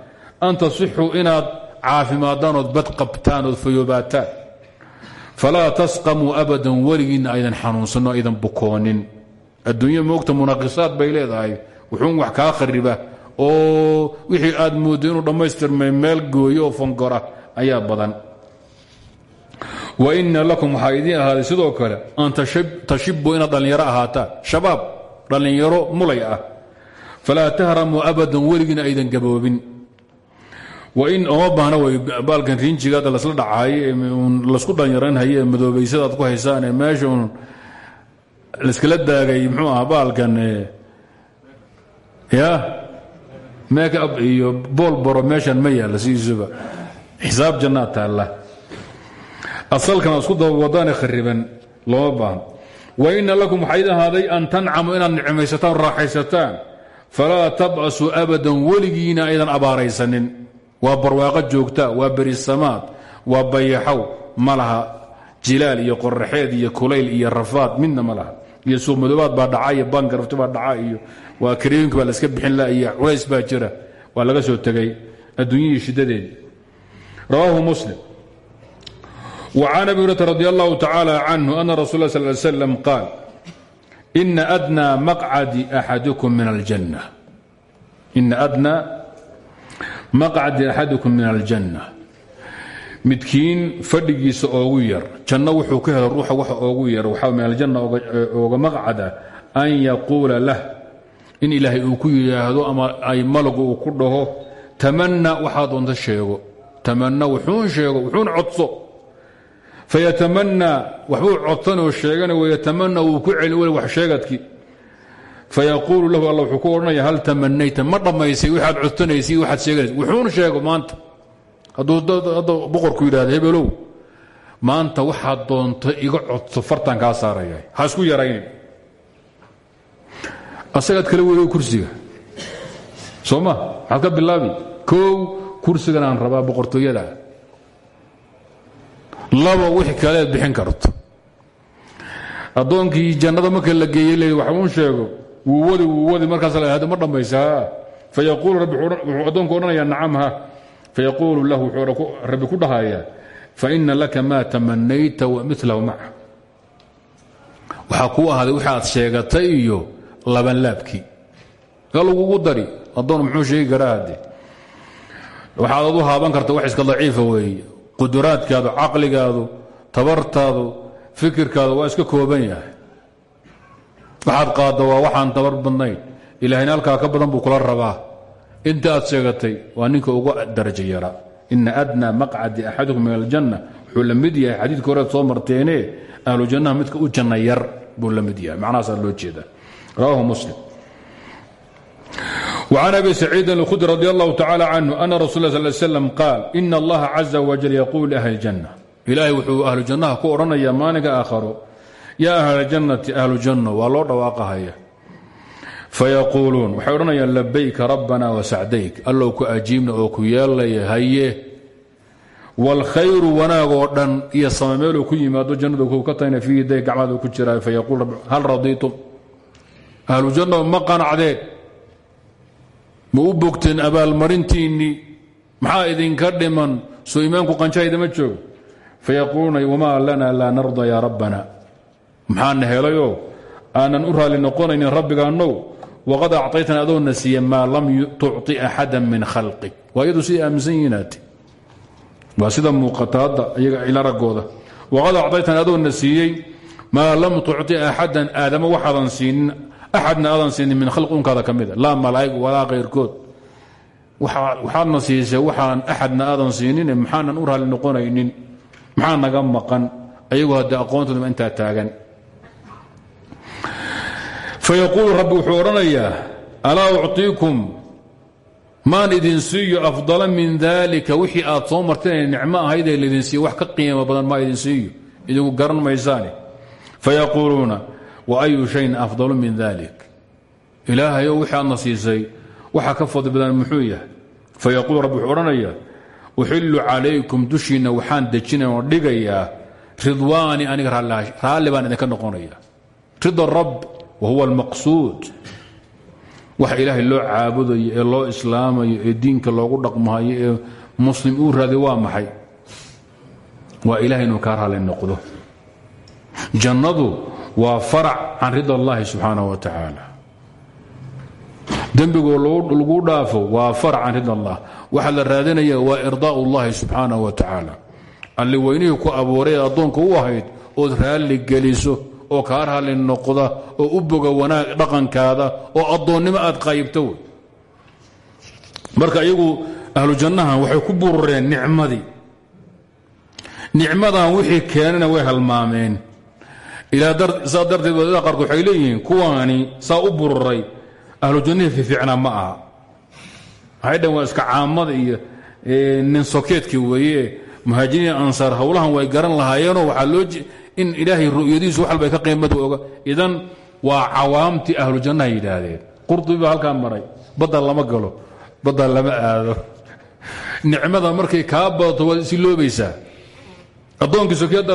an tasixuu inaad caafimaadaan ood bad qabtaan ood fayoobaataan falaa tasqamuu abadan weligiinna aydan xanuunsanno aydan bukoonin. Adduunya moogta munaqisaad bay leedahay wuxuun wax kaa khariba oo wixii aad mooddo inuu dhammaystirmay meel gooyo oo fangora ayaa badan. Waina lakum waxaa idiin ahaaday sidoo kale an tashibu inaad dhallinyaro ahaataan shabaab dhallinyaro mulay ah. Falaa tahramuu abadan weligiina aydan gaboobin. Oma baahna way baalkan riinjigaada lasla dhacaay lasku dhallinyaranhaye madoobaysada aad ku haysaan ee meesha un laiskala daagay mxuu aha baalkan ya make up iyo boolboro meeshan ma yaalla sidiisuba xisaab jannaad taalla. Asalkan isku dabawadaane khariban looma baahno waina lakum waxaa idin an tancamu inaad nicmaysataan raaxaysataan. Falaa tab'asuu abadan weligiina aydan abaaraysanin. Waa barwaaqo joogta waa berisamaad waa bayaxow. Ma laha iyo qoraxeed iyo kulayl iyo rafaad midna ma iyo suuqmadoobaad baa dhaca iyo bangarafti baa dhaca waa karooyinka baa laska bixin la iyo culays baa jira. Waa laga soo tegay adduunyihii shiddadeedi rawaahu muslim. وcan abi hurata radi allahu tacalى canhu ana rasul la sal slam qaal ina adnaa maqcadi axadikum min aljanna ina adnaa maqcadi axadikum min aljanna midkiin fadhigiisa oogu yar janno wuxuu ka helo ruuxa waxa oogu yar waxaa min aljanna ooga maqcada an yaquula lah in ilaahay uu ku yidhaahdo ama ay malagu uu ku dhaho tamanna waxaa doonta sheego. Tamanna wuxuun sheego wuxuun codso. Fayatamanaa waxbuu codsanoo sheegana wayatamanaa wuu ku celi weli wax sheegadkii. Fayaquulu lahu alla wuxuu ku odhanaya hal tamanayta ma dhammaysay waxaad codsanaysay waxaad sheeganaysa wuxuun sheego maanta. Hadduu hadda boqorku yidhahda hebelow maanta waxaad doonto iga codso fartaan kaa saaraya ha isku yaraynin asagaad kala weedo kursiga. Soo ma? Maxaad ka bilaabi. Koow kursigan aan rabaa boqortooyada. Laba wixii kaleed bixin karto. Addoonkii jannada marka la geeyey le wax sheego. Wuu wadi wuu wadi. Markaas la hada ma dhammaysa fayaquulu rabbi wuxuu addoonku odhanayaa nacam ha. Lahu wuxuu rabbi ku dhahayaa faina laka maa tamanayta wa milahu maca. Waxaa kuu ahaaday wixi sheegatay iyo labanlaabkii ga lagugu dari addoon muxuu sheegi karaa hadde waxaad adu haaban karta wax iska daciifa weeye. Quduraadkaadu caqligaadu tabartaadu fikirkaadu waa iska kooban yahay. Waxaad qaadda waa waxaan tabar badnayn. Ilahayna halkaa ka badan buu kula rabaa. Inta aad sheegatay waa ninka ugu darajo yara. Ina adnaa maqcadi axadukum min aljanna. Wuxuu yahay xadiidka horeed soo marteene ahlu jannaha midka u janna yar buu yahay. Macnahaasaa loo jeeda rawaahu muslim وعن أبي سعيد الخدري رضي الله تعالى عنه أن رسول الله صلى الله عليه وسلم قال إن الله عز وجل يقول لأهل الجنة إلهي وحو أهل الجنة كورنا يا مانك آخر يا أهل الجنة أهل الجنة والله رواقها فيقولون وحورنا يا لبيك ربنا وسعديك الله كأجيبنا وكيالا هيه والخير وناغودن يا صماميل كي ما دو جنة كو كتين في يدي قعمد كجرا فيقول رب هل رضيتم ahlu janno ma qanacdeen ma u bogteen abaalmarintiinnii maxaa idinka dhiman soo iimaanku qanjahaydama joogo fayaquuluuna wamaa lana laa narda yaa rabbana maxaana helayoo aanan u raalli noqonaynin rabbigaannow waqad acطaytana adoona siiye maa lam tucطi axada min khalqik waa iyadu siday aaminsan yihiinaate waa sida muuqata hadda iyaga ila raggooda waqad acطaytana adoona siiyey maa lam tucطi axadan aadama waxaadan siinin axadna aadan siinin min khalq unkaada ka mida laa malaa'ig walaa kayrkood waxaadna siisay waxaan axadna aadan siinin maxaanan u raalli noqonaynin maxaa naga maqan ayagoo hadde aqoontoodama intaa taagan fayaquulu rabbi wuxuu odhanayaa alaa ucطiikum maan idin siiyo afdala min dalika wixii aad soo marteen nicmo laydin siiyo wax ka qiimo badan maa idin siiyo idinku garan maysaane fayaquuluuna wa ayu shayin afdalu min dalik ilaahayow wixii aadna siisay waxa ka fadli badan muxuu yahay? Fayaquulu rabbi wuxuu odhanayaa uxillu calaykum dushiinna waxaan dejinaya oo dhigayaa ridwaani aniga raalli baan idinka noqonaya. Rida rab wahuwa almaqsuud. Waxa ilaahay loo caabudayo ee loo islaamayo ee diinka loogu dhaqmahayo ee muslim uu raaday waa maxay? Waa ilahay inuu kaa raalli noqdo waa farac can rida allahi subxaanaه wa tacaala dembigoo lagu dhaafo waa farac can rida allah waxaa la raadinaya waa irdaa اllahi subxaanaه wa tacaala alli weynihii ku abuuray ee addoonka u ahayd ood raalli geliso oo kaa raalli noqda oo u boga wanaag dhaqankaada oo addoonnimo aad qaybto wey marka iyagu ahlu jannahan waxay ku burureen nicmadii nicmadan wixii keenana way halmaameen saa darteed waddada qaarkood waxay leeyihiin kuwaani saa u bururay ahlu jannihii fiificnaa ma aha. Waxay dhan waa iska caamada iyo nin sokeedkii weeye. Muhaajiriin ansaar howlahan way garan lahaayeenoo waxaa loo in ilaahay ru'yadiisu wax walba ka qiimada oga. Idan waa cawaamtii ahlu jannaha yidhaahdeen. Qurdubi baa halkaa maray badda lama galo badda lama aado. Nicmada markay kaa badato waad isi loobaysaa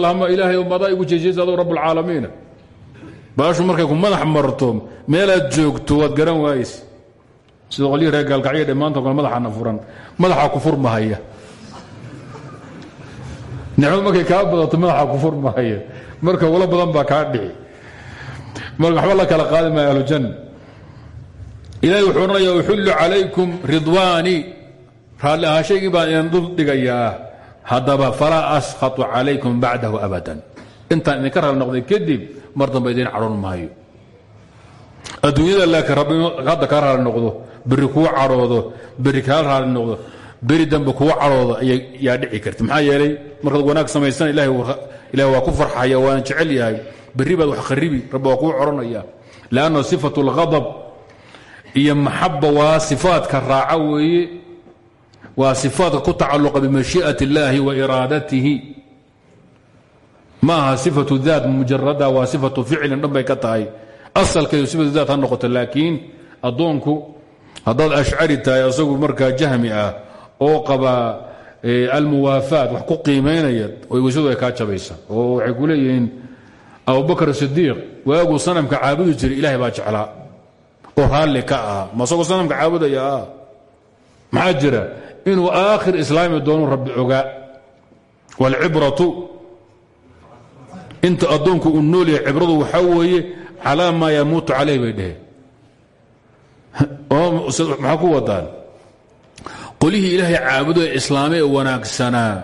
lahama ilaahay madaa igu jeejeysa adoo rabbulcaalamiina baashu markay ku madax marto meelaad joogto waad garan waayes sida qolyihii reer gaalkacyo dhammaanto kale madaxana furan. Madaxaa ku furmahaya nicmadu markay kaa badato madaxa ku furmahaya marka walo badan baa kaa dhici. Marka waxba la kala qaadi maayo ahlujanna ilahay wuxuu odhanaya uxullu calaykum ridwaani. Raalli ahaashaygii baan idin dul dhigayaa haddaba falaa askhatu calaykum bacdahu abadan. Intaan idinka raali noqday kadib mar dambe idiin maayo. Adduunyada laakiin rabbi hadda kaa raali noqdo berri kuu cadhoodo berri kaa raali noqdo beri dambe kuwa dhici karta maxaa yeelay markaad wanaag samaysan ilahay waa ku farxaya waan jecel yahay. Berri wax kharibi rabbi waa kuu coranaya lanno sifat اlghadab iyo maxaba waa sifaadka raaca weeye waa sifaadka ku tacalluqa bimashii'at اllahi wa iraadatihi. Ma aha sifatu daat mujarada waa sifatu ficlin dhan bay ka tahay. Asalkeedu sifatu daat ha noqoto laakiin addoonku haddaad ashcari tahay asagu markaa jahmi ah oo qaba almuwaafaat wax ku qiimaynaya weysadu ay kaa jabaysa. Oo waxay ku leeyihiin abubakr sidiiq waaguu sanamka caabudi jiray ilahay baa jeclaa. Oo raalli ka ah. Ma asagoo sanamka caabudaya ah? Maxaa jira inuu aakhir islaami doonu rabbi ogaa wاlcibratu inta addoonku uu nool yahay cibradu waxaa weeye calaa maa yamuutu calayh bay dheheen maxaa ku wadaan? Qolihii ilaahay caabudo ee islaame ee wanaagsanaa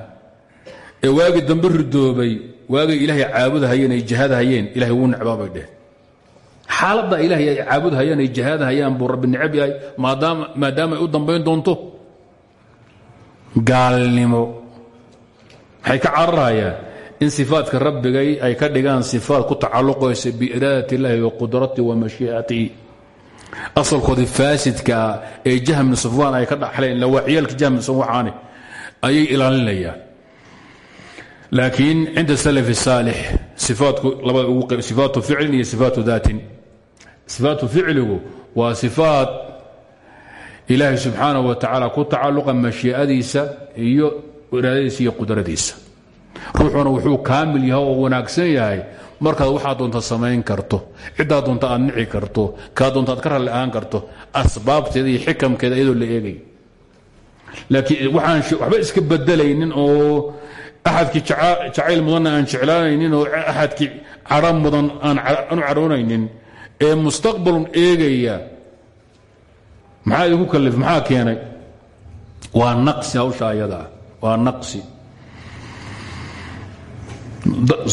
ee waagii dambe ridoobay waagay ilaahay caabudhayeen ay jihaadhayeen ilahay wuu necbaa bay dheheen xaaladda ilaahay ay caabudhayaan ay jihaadhayaan buu rabbi necab yahay maadaama u dambayn doonto gaalnimo. Waxay ka cararayaan in sifaadka rabbigay ay ka dhigaan sifaad ku tacalluqaysa biiraadat illaahi wa qudratihi wa mashii'atihi asalkoodii faasidkaa ee jahmn safwaan ay ka dhaxleen lawaaxyaalka jahmn safwaane ayay ilaalinayaan. Laakiin cinda salaf saalix ifaatku ficlin iyo sifaatu daatin. Sifaatu ficligu waa sifaat ilaahay subxaanaه wa tacaala ku tacalluqa mashii'adiisa iyo iraadadiisa iyo qudradiisa. Ruuxuna wuxuu kaamil yahay oo wanaagsan yahay. Markaad waxaa doonta samayn karto ciddaa doonta aad nici karto kaa doonta aad ka ralli ahaan karto asbaabteeda iyo xikamkeeda iyadoo la eegay. Laakiin waxaan waxba iska bedelaynin oo axadkii jacayl mudanna aan jeclaanaynin oo axadkii cadho mudan aanu cadhoonaynin ee mustaqbalun eegaya maxaa idinku kalif maxaa keenay? Waa naqsi hawsha ayadaa waa naqsi.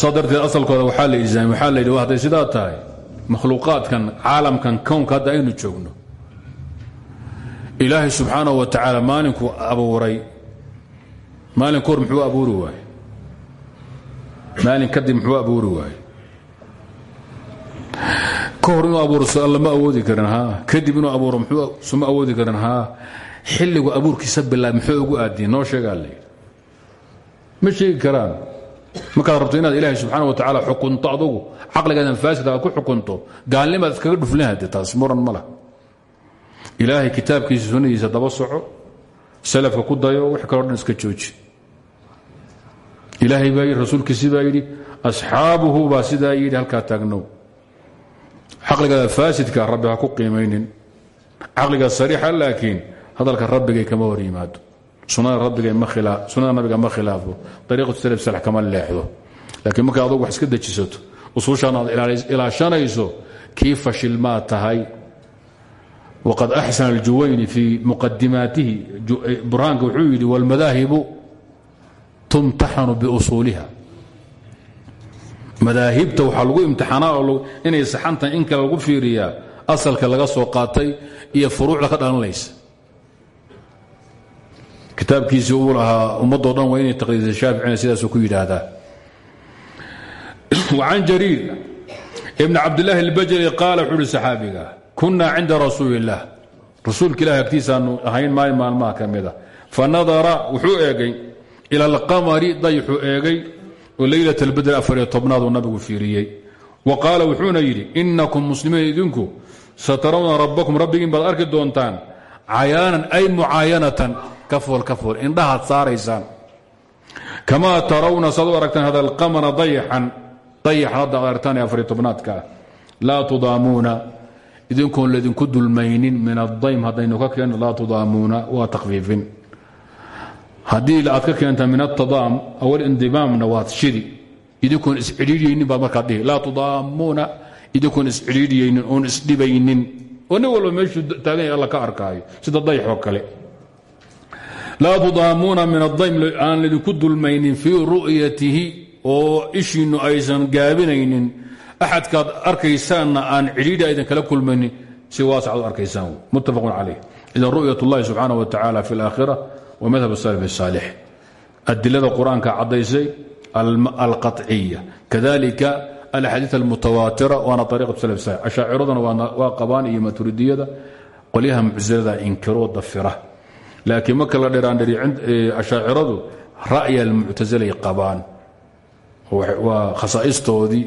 Saa darteed asalkooda waxaa la izaamay waxaa la yidhi hadday sidaa tahay? Makhluuqaadkan caalamkan kownka hadda aynu joogno. Ilaahay subxaanahu wa tacaala maalinkuu abuuray. Maalin muxuu abuuri waaye maalin muxuu abuuri waaye ka hor inuu abuuro alla ma awoodi karin ha? Kadib inuu abuuro muxuu suma awoodi karin ha? Xilligu abuurkiisa bilaab muxuu ugu aadiye noo sheegaa la karaan. Markaad rabto inaad ilaahay subxaana wa tacaala xukunto adugu caqligaadan faasid aad ku xukunto gaalnimaad iskaga dhuflinhade taas muran ma ilaahay kitaabkiisa sunnadiisa daba soco salafka ku dayo wax kaloo dhan iska jooji. Ilaahay baa yidhi rasuulkiisi baa yidhi asxaabuhu yidhi halkaa taagnow caqligaada faasidka rabbi ha ku qiimaynin caqliga sariixa laakiin hadalka rabbigay kama hor yimaado. Sunada nabiga ma khilaafo. Ariiqatu salaf salax kama leexdo. Laakiin marka adugu wax iska dejisato usuushaan aad ilaashanayso kii fashilmaa tahay. Waqad axsana aljuwayni fii muqadimaatihi burhaanka wuxuu yidhi wاlmadaahibu tumtaxanu biusuuliha madaahibta waxaa lagu imtixaanaa oo inay saxantahay in kale lagu fiiriyaa asalka laga soo qaatay iyo furuucda ka dhalanaysa. Kitaabkiisii uu lahaa ummadoo dhan waa inay taqdiisa shaaficina sidaasuu ku yidhaahdaa. Can jariir ibn cabdillaahi albajali qaala wuxuu uhi saxaabiga kunnaa cinda rasuuli illaah rasuulka ilahi ahayn maalin maalmaha ka mida fa nadara wuxuu eegay ila alqamari dayxuu eegay oo leylat albadr afariyo tobnaaduu nabigu fiiriyey. Wa qaala wuxuuna yidhi inakum muslimiin idinku satarawna rabbakum rabbigiin baad arki doontaan cayaanan ay mucaayanatan kafool kafool indhahaad saaraysaan. Kamaa tarawna saad u aragtaan hada alqamara dayaxan dayaxan hadda ad aragtaan ee afariyo tobnaadka. Ah laa tudaamuuna idinkoon laydinku dulmaynin min adaym haddaynu ka keenno laa tudaamuuna waa takfiifin haddii aad ka keenta min atadaam awal indimaamna waad shidi idinkoon iscidhiidhiyaynin baad markaa dhihi laa tudaamuuna idinkoon iscidhiidhiyaynin oon isdhibaynin oo nin walba meeshuu taagan yahay alla ka arkaayo sida dayax oo kale laa tudaamuuna min adaym aan laydinku dulmaynin fii ru'yatihi oo ishiinnu aysan gaabinaynin axadkaad arkaysaanna aan cidhiidha aydan kala kulmaynin si waasacaad u arkaysaan muttafaqun calayh idan ru'yat اllahi subxaanaه wa tacala fi اlaakhira wa madhab salaf saalix adilada qur'aanka caddaysay alqaciya kadalika alaxaadiid almutawaatira waana ariiqa salaf saalix ashaaciraduna waa qabaan iyo maturidiyada. Qolyaha mucsilada inkiroo dafira laakiin marka la dheraandheri e, ashaaciradu ra'ya almuctasilay qabaan. Waa khasaa'istoodii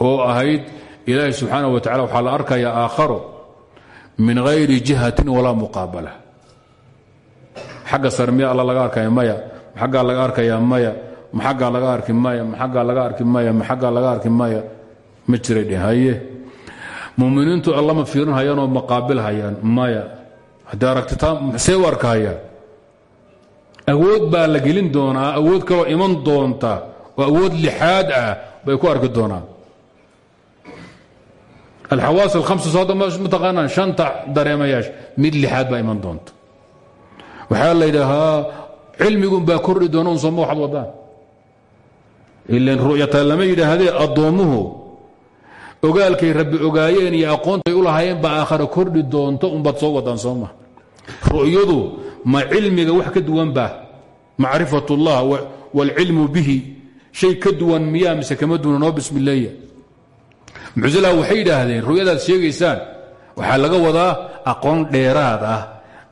oo ahayd ilaahay subxaanah wa tacala waxaa la arkayaa aakharo min hayri jihatin walaa muqaabala xagga sare miya alla laga arkaya maya maxaggaa laga arkayaa maya maxaggaa laga arki maya maxaggaa laga arki maya maxaggaa laga arki maya. Ma jiray dheh haye. Muminiintu allama fiirin hayaanoo maqaabil hayaan maya. Haddii aragtitaa see u awood baa la gelin doonaa awood kaloo iman doonta oo awood lixaad ah bay ku arki doonaan. Alxawaas alhamsa hadda mataqaanaan shanta dareemayaasha mid lixaad baa iman doonta waxaa la yidhaahaa cilmigun baa kordhi doona un sooma waxad wadaan. Ilan ru'yataa lama yidhaahdee addoommuhu ogaalkay rabbi ogaayeen iyo aqoontay u lahaayeen baa aakhare kordhi doonto unbaad soo wadaan sooma ru'yadu ma cilmiga wax ka duwan ba macrifat ullah waalcilmu bihi shay ka duwan miyaa mise kama duwana noo bismileeya muctasilaha waxay yidhaahdeen ru'yadaad sheegaysaan waxaa laga wadaa aqoon dheeraad ah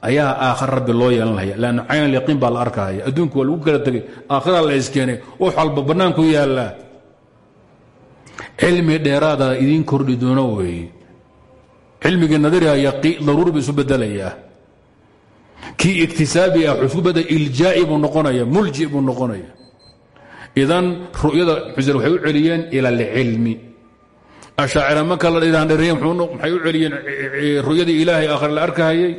ayaa aakhar rabbi loo yeelan laya lanna cayn yaqiin baa la arkaya adduunku waa lagu kala tegay aakhiraa la iskeenay wax walba bannaanku yaallaa cilmi dheeraada idiin kordhi doono weeye cilmigii nadariha daruuri buu isu bedelayaa kii iktisaabi ah wuxuu buu noqonaya mulji noqonaya. Idan ru'yada muctazila waxay u celiyeen ila alcilmi ashaacira marka la dhiraandhiriye maxay u celiyeen ru'yadii ilaahay aakhir la arkahayay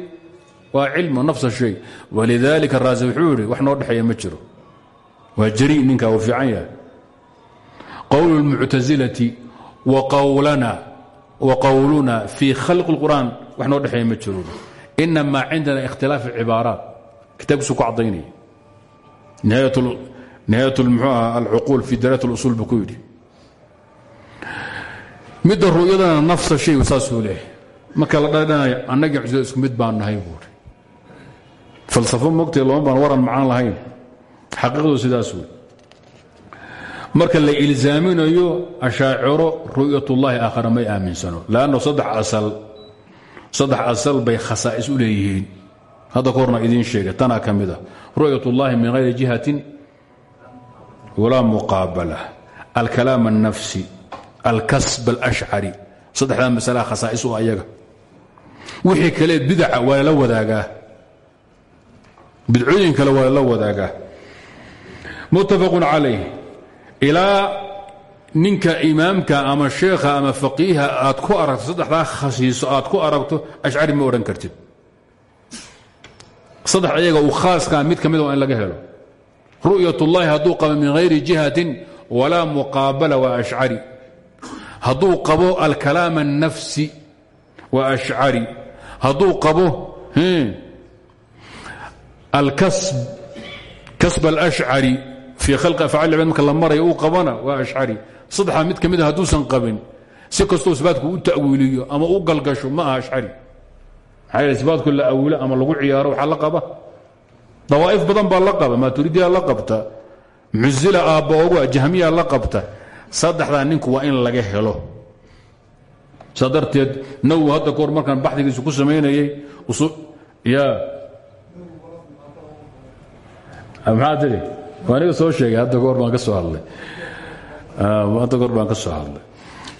waa cilmu nafsa shay walidaalika raasi wuxuu yidhi wax noo dhexeeya ma jiro waa jari ninka uu fiican yahay qowlu اlmuctasilati wa qowluna fii khalqi اlqur'aan wax noo dhexeeya ma jiro inamaa cindana ikhtilaaf اcibaaraat kitaabkiisu ku cadaynaya nihaayat mxuu aha alcuquul fi daraat اlusul buu ku yidhi midda ru'yadana nafsa shay saasuu leehay marka la dhadhanayo annagii muctasila isku mid baan nahay buuri falsafo mogtee loma baan waran macaan lahayn. Xaqiiqadu sidaas wey. Marka la ilzaaminayo ashaaciro ru'yatullaahi aakhara may aaminsano. Lanno saddex asal bay khasaa'is u leeyihiin. Hadda ka horna idiin sheegay tanaa ka mid a. Ru'yatullaahi min hayri jihatin walaa muqaabala. Alkalaam الnafsi alkasb alashcari saddexdaa masalaha khasaa'is u ayaga wixii kale bidaca waa lala wadaagaa bidcooyin kale waa lala wadaagaa. Muttafaqun calayh. Ilaa ninka imaamka ama sheekha ama faqiiha aad ku aragto saddexdaa khasiiso aad ku aragto ashcari ma odhan kartid. Saddex ayaga uu khaaskaa mid ka mida waa in laga helo. Ru'yat ullaahi hadduu qaba min hayri jihatin walaa muqaabala waa ashcari. Hadduu qabo alkalaam الnafsi waa ashcari. Hadduu qabo alkasb kasb alashcari fii khalqi afcaal cibaad marka la maraya uu qabana waa ashcari saddexdaa mid ka mida hadduusan qabin si kastoo isbaatku u ta'wiiliyo ama u galgasho ma aha ashcari maxaa yeele isbaatku la awilo ama lagu ciyaaro waxaa la qaba dawaa'if badan baa la qaba maaturidiya la qabta mucila aabbaoga jahmiya la qabta saddexdaa ninku waa in laga helo saa darteed nawowi hadda kahor markaan baxdigiisu ku samaynayey ya maxaa tidhi aniga soo sheegay hadda kahor baan ka soo hadlay. Hadda kahor baan ka soo hadlay.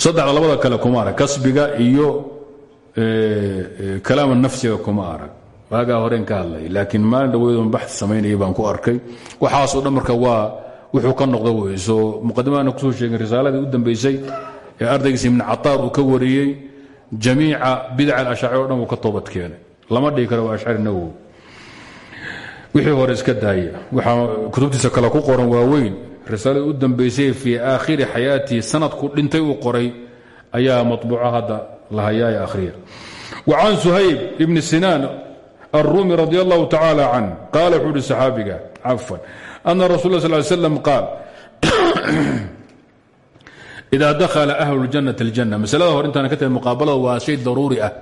Saddexda labada kale kuma kasbiga iyo kalaama nafsiga kuma arag. Horeen ka hadlay. Laakiin maalin dhaweydon baxi samaynayay baan ku arkay. Waxaasoo dhan marka waa wuxuu ka noqda wey. Soo muqadimaana ku soo sheegin risaaladii u dambaysay ee ardaygiisa ibn cataar uu ka wariyey jamiica bidac alashaaci o dhan uu ka toobad keenay lama dhigi karo waa ashcari wixii hore iska daaya waxaa kutubtiisa kale ku qoran waaweyn risaaladii u dambaysay fii aakhiri xayaatihi sanadku dhintay uu qoray ayaa maطbuuca hadda la hayaaya akhriya wa can suhayb ibni sinaan الrumi radi allahu tacaala can qaala wuxuu ihi saxaabiga cafan ana rasul ا sl slam qaal ida dakhala ahlu اljanati اljanna masalada hor intaana ka tahay muqaabalada waa shay daruuri ah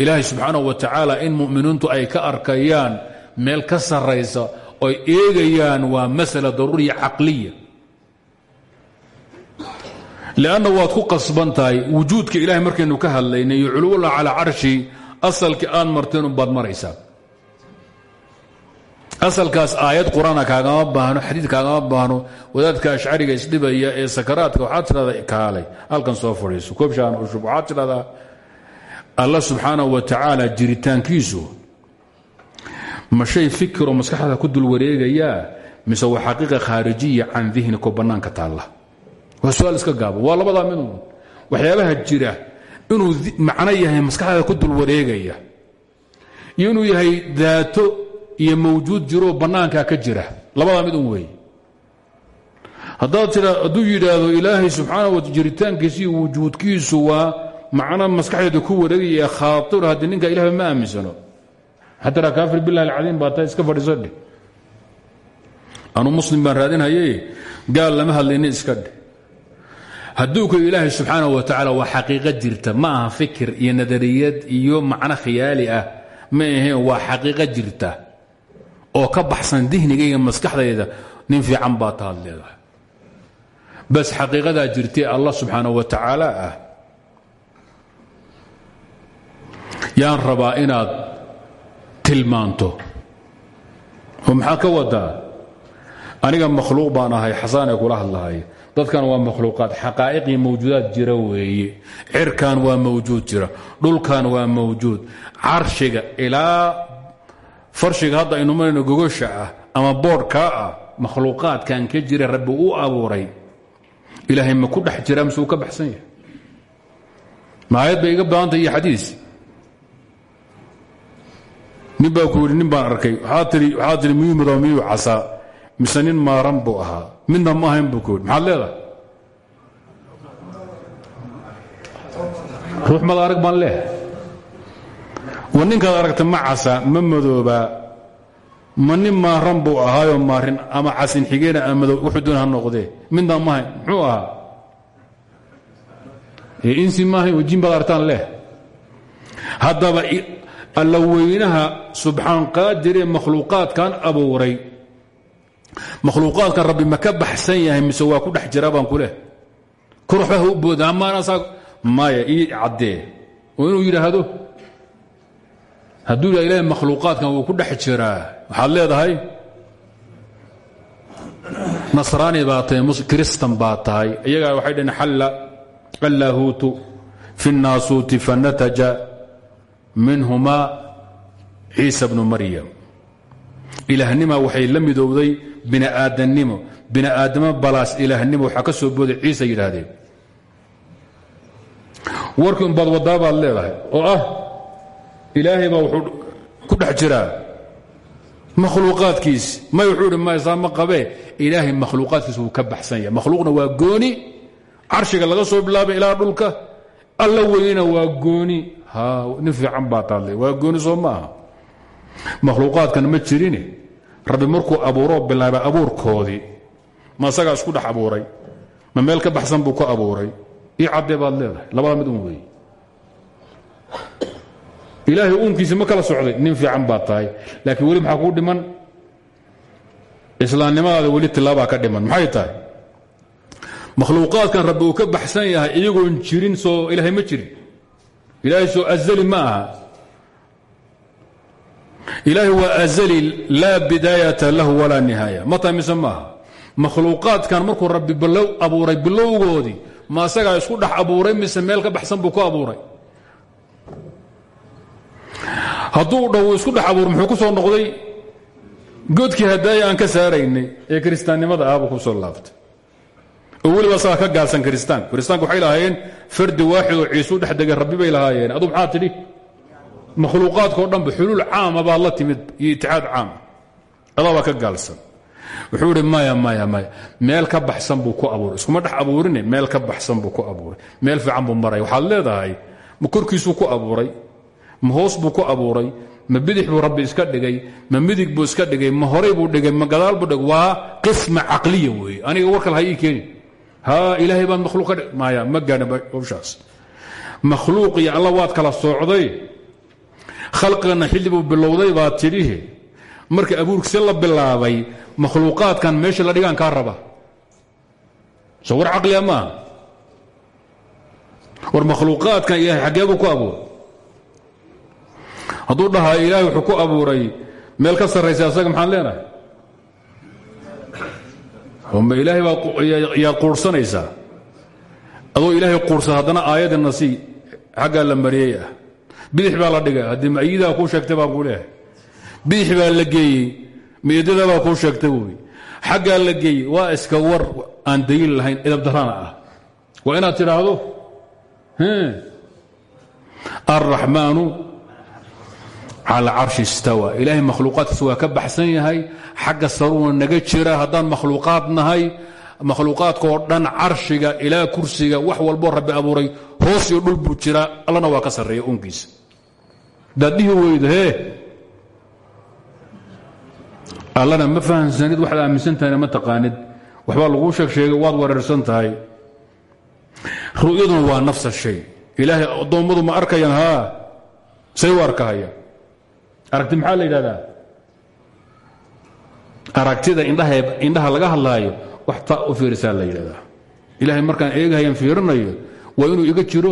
ilaahay subxaanaه wa tacaala in mu'miniintu ay ka arkayaan meel ka saraysa oy eegayaan waa masala daruuriya caqliya. Lanna waad ku qasban tahay wujuudka ilahay markaynu ka hadlaynay iyo culuwullah calaa carshi asalkii aad marteen baad maraysaa. Asalkaas aayad qur'aana kaagama baahno xadiid kaagama baahno wadaadka ashcariga isdhibaya ee sakaraadka waxaad tidhahdaa kaalay. Halkan soo fadhiiso. Koobshaan ushub waxaad tidhahdaa alla subxaanahu wa tacaala jiritaankiisu ma shay fikiroo maskaxdaada ku dul wareegayaa mise waa xaqiiqa khaarijiya can dihnika oo bannaanka taalla? Waa su'aal iska gaabo. Waa labadaa midun waxyaabaha jira inuu macno yahay maskaxdaada ku dul wareegaya. Inuu yahay daato iyo mawjuud jiroo bannaankaa ka jira. Labadaa mid un weeye haddaad tira hadduu yidhaahdo ilaahay subxaana wa jiritaankiisa iyo waa macno maskaxdeeda ku wareegaya khaairo haddii ninka ilahba ma aaminsano xataa kaafir billahi alcadiim baa iska fadhiiso dheh. Anuu muslim baan raadinhaye gaal lama hadlayni iska dheh. Hadduu ku ilaahay subxaana wa tacaala waa xaqiiqo jirta ma aha iyo nadariyad iyo macno khiyaali ah. Ma aheen waa xaqiiqo jirta oo ka baxsan dihnigayga maskaxdayda nin fiican baa taad leedahay bas xaqiiqadaa jirtay allah subxaana wa tacaala ah tilmaanto. Oo maxaa ka wadaa aniga makhluuq baan ahay xasaanee kula hadlahay. Dadkan waa makhluuqaad xaqaa'iqii mawjuudaad jira weeye cirkan waa mawjuud jira dhulkan waa mawjuud. Carshiga ilaa farshiga hadda aynu marayno gogosha ah ama boodhkaa ah makhluuqaadkan ka jira rabbi u abuuray. Ilaahay ma ku dhex jiraa mise uu ka baxsan yahay? Maayad bay iga badantay iyo xadiis nin baa ku yidhi nin baan arkay. Waxaa tidhi miyuu mudo miyuu casaa? Mise nin maaran buu ahaa. Midna ma ahayn buu ku yidhi. Maxaad leedahay? Ruux mada arag baan leehay wa ninkaad aragta ma casa ma madoobaa. Ma nin maaran buu ahaayoo maarin ama casin xigeena ama madow wuxuu doon ha noqdee. Midna ma ahayn. Muxuu ahaa? Insi maahayn oo jin baad aragtaan leh haddaba alla weynaha subxaan qaadiree makhluuqaadkan abuuray. Makhluuqaadkan rabbi ma ka baxsan ku dhex jira baan ku leh? Maya ii caddee oo inuu yidhaahdo? Hadduu yidhah wuu ku dhex jiraa leedahay? Nasraani baa tahay kristan baa waxay dhaheen xalla allaahuutu fi الnaasuuti fanataja minhumaa ciisa bnu maryam. Ilaahnima waxay la midowday bini'aadannimo bini'aadamo balaas ilaahnimo waxaa ka soo booday ciisa yidhaahdeen. Warkii umbaad wadaa baad leedahay oo ah ilaahay baa wuxuu ku dhex jiraa. Makhluuqaadkiisi may wuxuu idhi maysaa ma qabee. Ilaahay makhluuqaadkiisa wuu ka baxsan yahay. Makhluuqna waa gooni. Carshiga laga alla weynina waa gooni. Nin fiican baa taadle waa gooni soo maaha. Makhluuqaadkan ma jirine rabbi markuu abuuroo bilaabay abuurkoodii ma isagaa isku dhex abuuray? Ma meel ka baxsan buu ku abuuray? Ii caddee baad leedahay. Labada mid un weeye ilaahay uunkiisi ma kala socday. Nin fiican baad laakiin weli maxaa kuu dhiman? Islaamnimadaada weli tilaabaa ka dhiman. Maxay tahay makhluuqaadkan rabbi uu ka baxsan yahay iyagoon jirin soo ilaahay ma jirin. Ilaahay soo azali ma aha. Ilaahay waa azali laa bidaayata lahu walaa nihaaya. Ma tahay mise maaha makhluuqaadkan markuu rabbi bilow abuuray bilowgoodii ma asagaa isku dhex abuuray mise meel ka baxsan buu ku abuuray? Hadduu dhow isku dhex abuur muxuu ku soo noqday? Godkii hadaaya aan ka saaraynay ee kiristaannimada ahba ku soo laabtay oo weliba asagaa ka gaalsan kiristaanka kiristaanka waxay lahaayeen fardi waaxid oo ciisuu dhex rabbi bay lahaayeen. Aduu maxaa tidhi makhluuqaadkao dhanba xuluul caama baad la timid iyo itixaad caama. Ka gaalsan wuxuu idhi maya maya maya meel ka baxsan buu ku abuuray. Iskuma dhex abuurine meel ka baxsan buu ku abuuray. Meel fiican buu maray. Waxaad leedahay ma ku abuuray ma buu ku abuuray ma bidix buu rabbi iska dhigay ma midig buu iska dhigay ma horay buu dhigay ma gadaal buu dhigay. Waa qisma caqliya weeye. Aniga war kale ha ii ha ilaahay baad makhluuq ka maya ma gaadhin hawshaas. Makhluuq iyo alla waad kala soocday khalqigana xilli buu bilowday baad tidhihi marka abuurkise la bilaabay makhluuqaadkan meesha la dhigaan kaa raba. Soo war caqliga maaha war makhluuqaadkan ilaahay xaggee buu ku abuuray. Hadduu dhahaa ilaahay wuxuu ku abuuray. Meel ka sarraysa asaga maxaan leenahay ma ilaahay baad quurhsanaysaa adoo ilaahay quursada haddana aayadda nasii xaggaa la mariyey ah. Bidix baa la dhigay haddii mayidaa kuu sheegtay baan kuu leehay bidix baa la geeyey meedada baa kuu sheegtay buui xaggaa la geeyey waa iska war aan daliil lahayn edabdarana ah. Waa inaad tidhaahdo alraxmaanu cala carshi istawa ilaahay makhluuqaadkiisa waa ka baxsan yahay xagga saruuna naga jira haddaan makhluuqaad nahay makhluuqaadkaoo dhan carshiga ilaa kursiga wax walboo rabbi abuuray hoos iyo dhul buu jiraa allana waa ka sarreeya uunkiisa daad dhihi weydo hee allana ma fahamsanid waxaad aaminsan tahayna ma taqaanid waxbaa laguu sheeg sheegay waad wareersan tahay ru'yaduna waa nafsa shay ilaahay addoommadu ma arkayaan haa say u aragti maxaa la yidhahdaa? Aragtida indhaha laga hadlaayo wax ta u fiirisaa la yidhahdaa. Ilaahay markaan eegahayaan fiirinayo waa inuu iga jiro?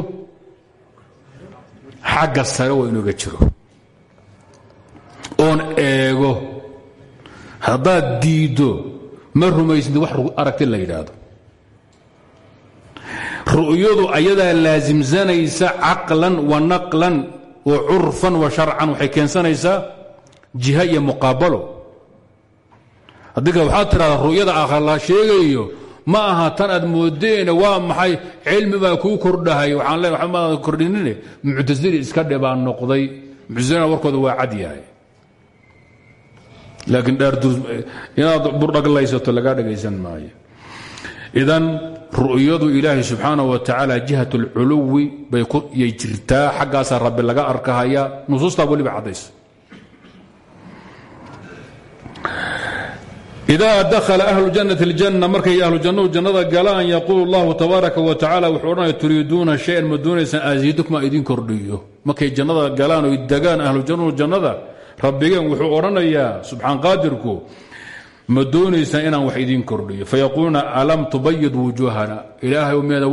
Xagga sare waa inuu iga jiro. Oon eego. Haddaad diiddo ma rumaysnid wax aragti la yidhaahdo. Ru'yadu ayadaa laasimsanaysa caqlan wa naqlan wa curfan wa sharcan waxay keensanaysaa jiha iyo muqaabalo. Haddii kale waxaad tidhahdaa ru'yada sheegayo ma aha tan aad moodeene waa maxay cilmi baa kuu kordhahay. Waxaan le waxba maadan kordhinine muctasili iska dhe baa noqday. Muctasilina warkooda waa cad yahay. Laakiin dhaardur inaad burdhaglaysato lagaa dhagaysan maayo. Idan ru'yadu ilaahay subxaana wa tacaala jihat alculuwi bayy jirtaa xaggaasaa rabbi laga arkahaya nusuustaa weliba caddays ida dakhala ahlu jannati اljanna markay ahlu jannadu jannada galaan yaquulu اllahu tabaaraka wa tacala wuxuu odhanaya turiiduuna shayan ma doonaysaan asiidukma idin kordhiyo. Markay jannada galaan oy degaan ahlu jannadu jannada rabbigeen wuxuu odhanayaa subxaan qaadirku ma doonaysaan inaan wax idiin kordhiyo. Fayaquuluuna alam tubayid wujuuhana? Ilaahay meeda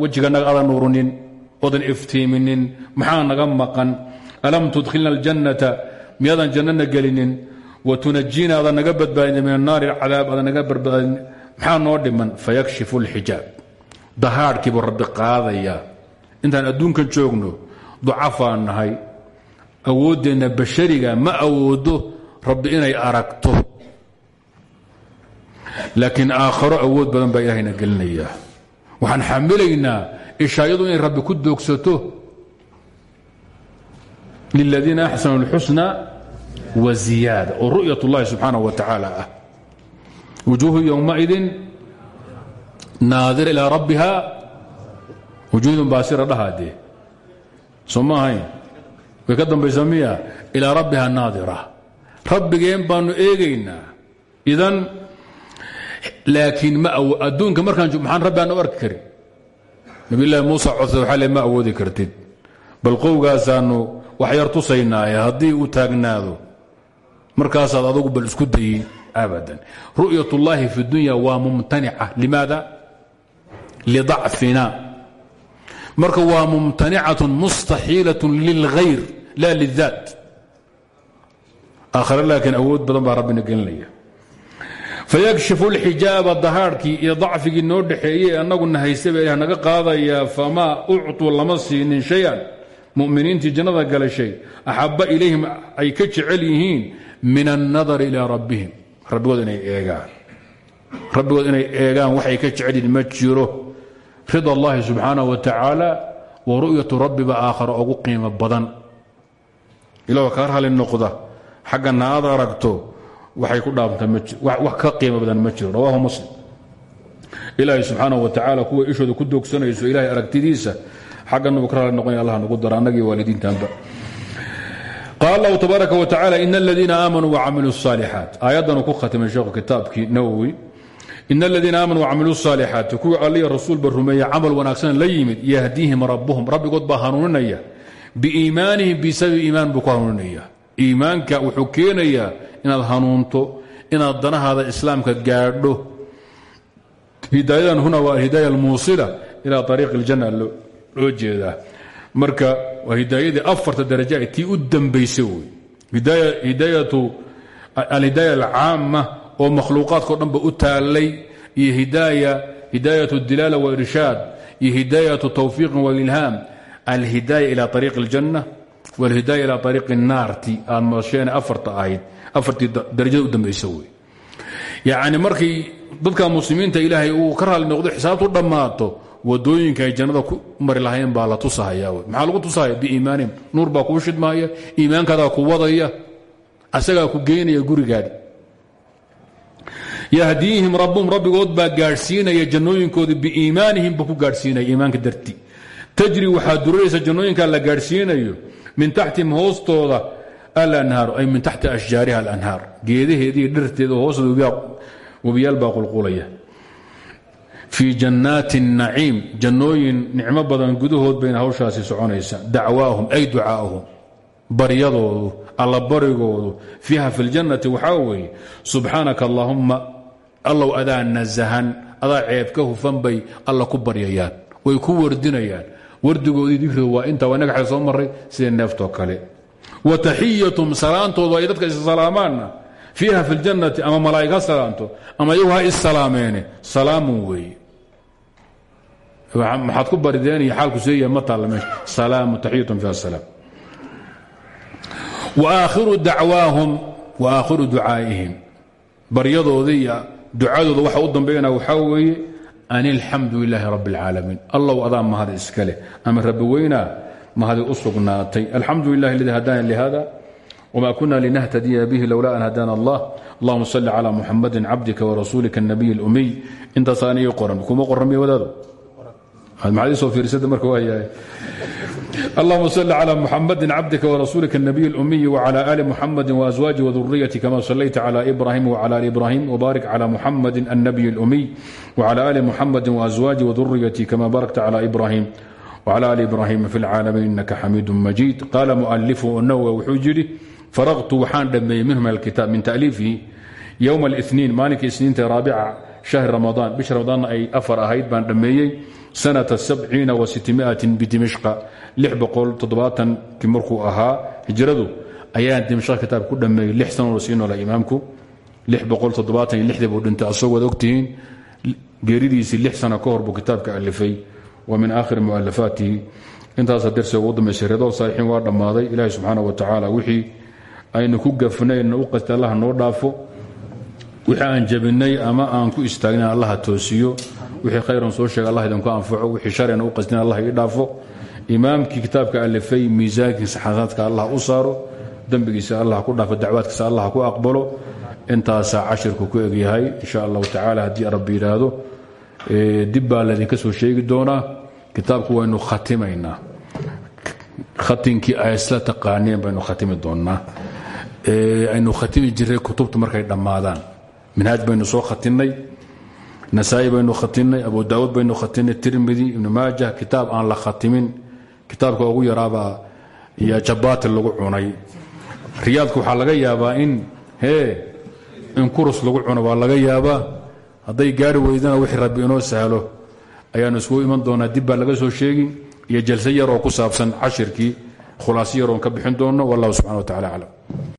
wejiganaga aadan nuurinin oodan iftiiminin maxaa naga maqan? Alam tudkhilna aljannata? Miyaadan jannana gelinin? Watunajina aadan naga badbaadin min annaari cadaab aadan naga badbaadin maxaa noo dhiman? Fayakshifu lxijaab dahaadhkii buu rabbi qaadaya intaan adduunkan joogno ducafaa nahay. Bashariga ma awoodo rabbi inay aragto laakiin aakharo awood badan baa ilahayna gelinaya waxaan xamilaynaa ishaayadu inay rabbi ku doogsato liladiina axsanu اlxusna wa ziyaada oo ru'yat اllahi subxaanaه wa tacaala ah wujuuhu yowmaidin naadira ilaa rabbiha wujuudun baasira dhahaadee soo ma ahayn way ka dambaysa miya ilaa rabbiha naadira rabbigeen baanu eegaynaa idan laakiin ma adduunka markaan rabbi aan u arki karin. Nabiyllaahi muuse codsa waxaa le ma awoodi kartid. Bal qowgaasaannu wax yar tusaynaaye haddii uu taagnaado markaasaad adugu bal isku dayi abadan ru'yat ullaahi fi dunya waa mumtanica. Limaada? Lidacfina marka waa mumtanicatun mustaxiilatun lilghayr la lidaat aakhare laakiin awood badan baa rabbina gelinaya fayakshifu lxijaaba dahaadhkii iyo dacfigii noo dhexeeyey annaguna haystaba ilah naga qaadayaa famaa uctuu lama siinin shayan muminiintii jannada gala shay axabba ilayhim ay ka jecel yihiin min annadari ilaa rabbihim rabbigood eegaan rabbigood eegaan waxay ka jecel yihiin ma jiro rida allahi subxaanah wa tacaala wa ru'yatu rabbiba aakhara ugu qiimo badan ilahoo kaa rali noqda xaggana aad aragto waxay ku dhaabta wax ka qiimo badan ma jiro rawaahu muslim ilaahay subxaana wa tacaala kuwa ishooda ku doogsanayso ilahay aragtidiisa xagganaba ka raali noqon allah nagu dara annagii waalidiintanba qaal allahu tabaaraka wa tacala in aladiina aamanuu wacamiluu الصaalixaat aayaddanuu ku khatimay sheekhu kitaabkii nawowi in aladiina aamanuu wacamiluu الصaalixaati kuwii alliya rasuulba rumeeye camal wanaagsan la yimid yahdiihim rabbuhum rabbigood baa hanuuninaya biiimaanihim bisababi iimaan buu ku hanuuninaya iimaanka wuxuu keenayaa inaad hanuunto inaad danahaada islaamka gaadho. Hidaayadan huna waa hidaaya almuusila ilaa ariiq iljanna loo jeedaa. Marka waa hidaayadii afarta daraja ay tii u dambaysa wey alhidaaya alcaama oo makhluuqaadkao dhanba u taallay iyo hidaayat dilaala wairshaad iyo hidaayatu tawfiiqin wailhaam alhidaaya ila ariiq aljanna walhidaaya ilaa ariiq naarti aad masheen afarta ahayd afartii darajada u dambaysa wey. Yacni markii dadka muslimiinta ilaahay uu ka noqdo xisaabtu dhammaato waddooyinka jannada ku mari lahayn baa la tusahaya maxaa lagu tusahaya? Biiimaanihim nuur baa kuu shidmaaya iimaankaadaa ku wadaya asagaa ku geynaya gurigaadi. Yahdiihim rabbuhum rabbigood baa gaadhsiinaya jannooyinkoodii biiimaanihim buu ku gaadhsiinaya iimaanka darti tajri waxaa duraraysa jannooyinkaa la gaadhsiinayo min taxtihim hoostooda alanhaaru ay min taxti ashjaariha alanhaar geedaheediiyo dhirteeda hoostooda webiyaal baa qulqulaya. Fii jannaati naciim jannooyin nicmo badan gudahood bayna hawshaasi soconaysa. Dacwaahum ay ducaa'uhum baryadoodu alla barigoodu fiiha fi ljannati waxaa weeye subxaanaka allaahumma allow adaa nasahan adaa ceeb ka hufan bay alla ku baryayaan way ku wardinayaan. Wardigoodii dikriga waa intaa waa kale wa taxiyatum salaantoodu ay dadka isalaamaanna fiiha fi ljannati ama malaa'ig ha salaanto ama iyagu ha issalaameen salaamun weeye maxaad ku barideen iyo xaalku seeyahay ma taalla meesha salaamu taxiyatun fiha salaam. Waakhiru dacwaahum waakhiru ducaa'ihim. Baryadoodii iyo ducadooda waxa u dambeeyana waxaa weeye an ilxamdu mahadi u sugnaatay alxamdu lilahi اladii hadana lihada wma kuna linahtadiya bihi lowla an hadana allah allahuma salli cla muxamadi cabdika warasuulika الnabiy اlumiy intaasaan ii qoran kuma qoramiy wadaado maxaad isoo fiirsada marka waayahay اللهم صل على محمد عبدك ورسولك النبي الأمي وعلى آل محمد وأزواجه وذريته كما صليت على إبراهيم وعلى آل إبراهيم وبارك على محمد النبي الأمي وعلى آل محمد وأزواجه وذريته كما باركت على إبراهيم وعلى آل إبراهيم في العالمين إنك حميد مجيد قال مؤلفه النووي وحجره فرغت وحان دمي منهم الكتاب من تأليفه يوم الاثنين مالك اثنين رابعة شهر رمضان بشهر رمضان أي أفر أهيد بان دميي سنة سبعين وستمائة بدمشق lix boqol toddobaatankii markuu ahaa hijradu ayaan dimashq kitaab ku dhameeyey lix sanoo sii noola imaamku lix boqol toddobaatan iyo lixdii buu dhintay asagoo waad ogtihiin geeridiisii lix sano ka hor buu kitaabka alifay wa min aakhiri mualafaatihi intaasa darsiga ugu dambaysay reedool saalixiin waa dhammaaday ilaahi subxaana wa tacaala wixii aynu ku gafnayna u qastay allaha noo dhaafo. Wixii aan jabinay ama aan ku istaagnayn allaha toosiyo. Wixii khayran soo sheega allah idinku anfaco. Wixii sharina u qastin allah ii dhaafo. Imaamkii kitaabka allah u saaro. Dembigiisa allah allah ku aqbalo. Intaasaa cashirku ku egyahay insha allahu tacaala haddii rabbi yidhaahdo dib baa laydinka soo sheegi doonaa. Kitaabku waynu khatimaynaa. Khatinkii ay isla taqaaneen baynu khatimi doonnaa. Aynu khatimi jiray kutubtu markay dhammaadaan. Minhaaj baynu soo khatinay nasaa-i baynu khatinay abu daawuud baynu khatinay tirmidi ibnu maajah kitaab aan la khatimin. Kitaabka ugu yaraabaa iyo jabaati lagu cunay. Riyaadku waxaa laga yaabaa in hee in kurus lagu cuno waa laga yaabaa hadday gaari weydana wixii rabbi inoo sahlo ayaanu iskugu iman doonaa dib baa laga soo sheegi iyo jalse yaroo ku saabsan cashirkii khulaasi yaroon ka bixin doono wallahu subxana wa tacala aclam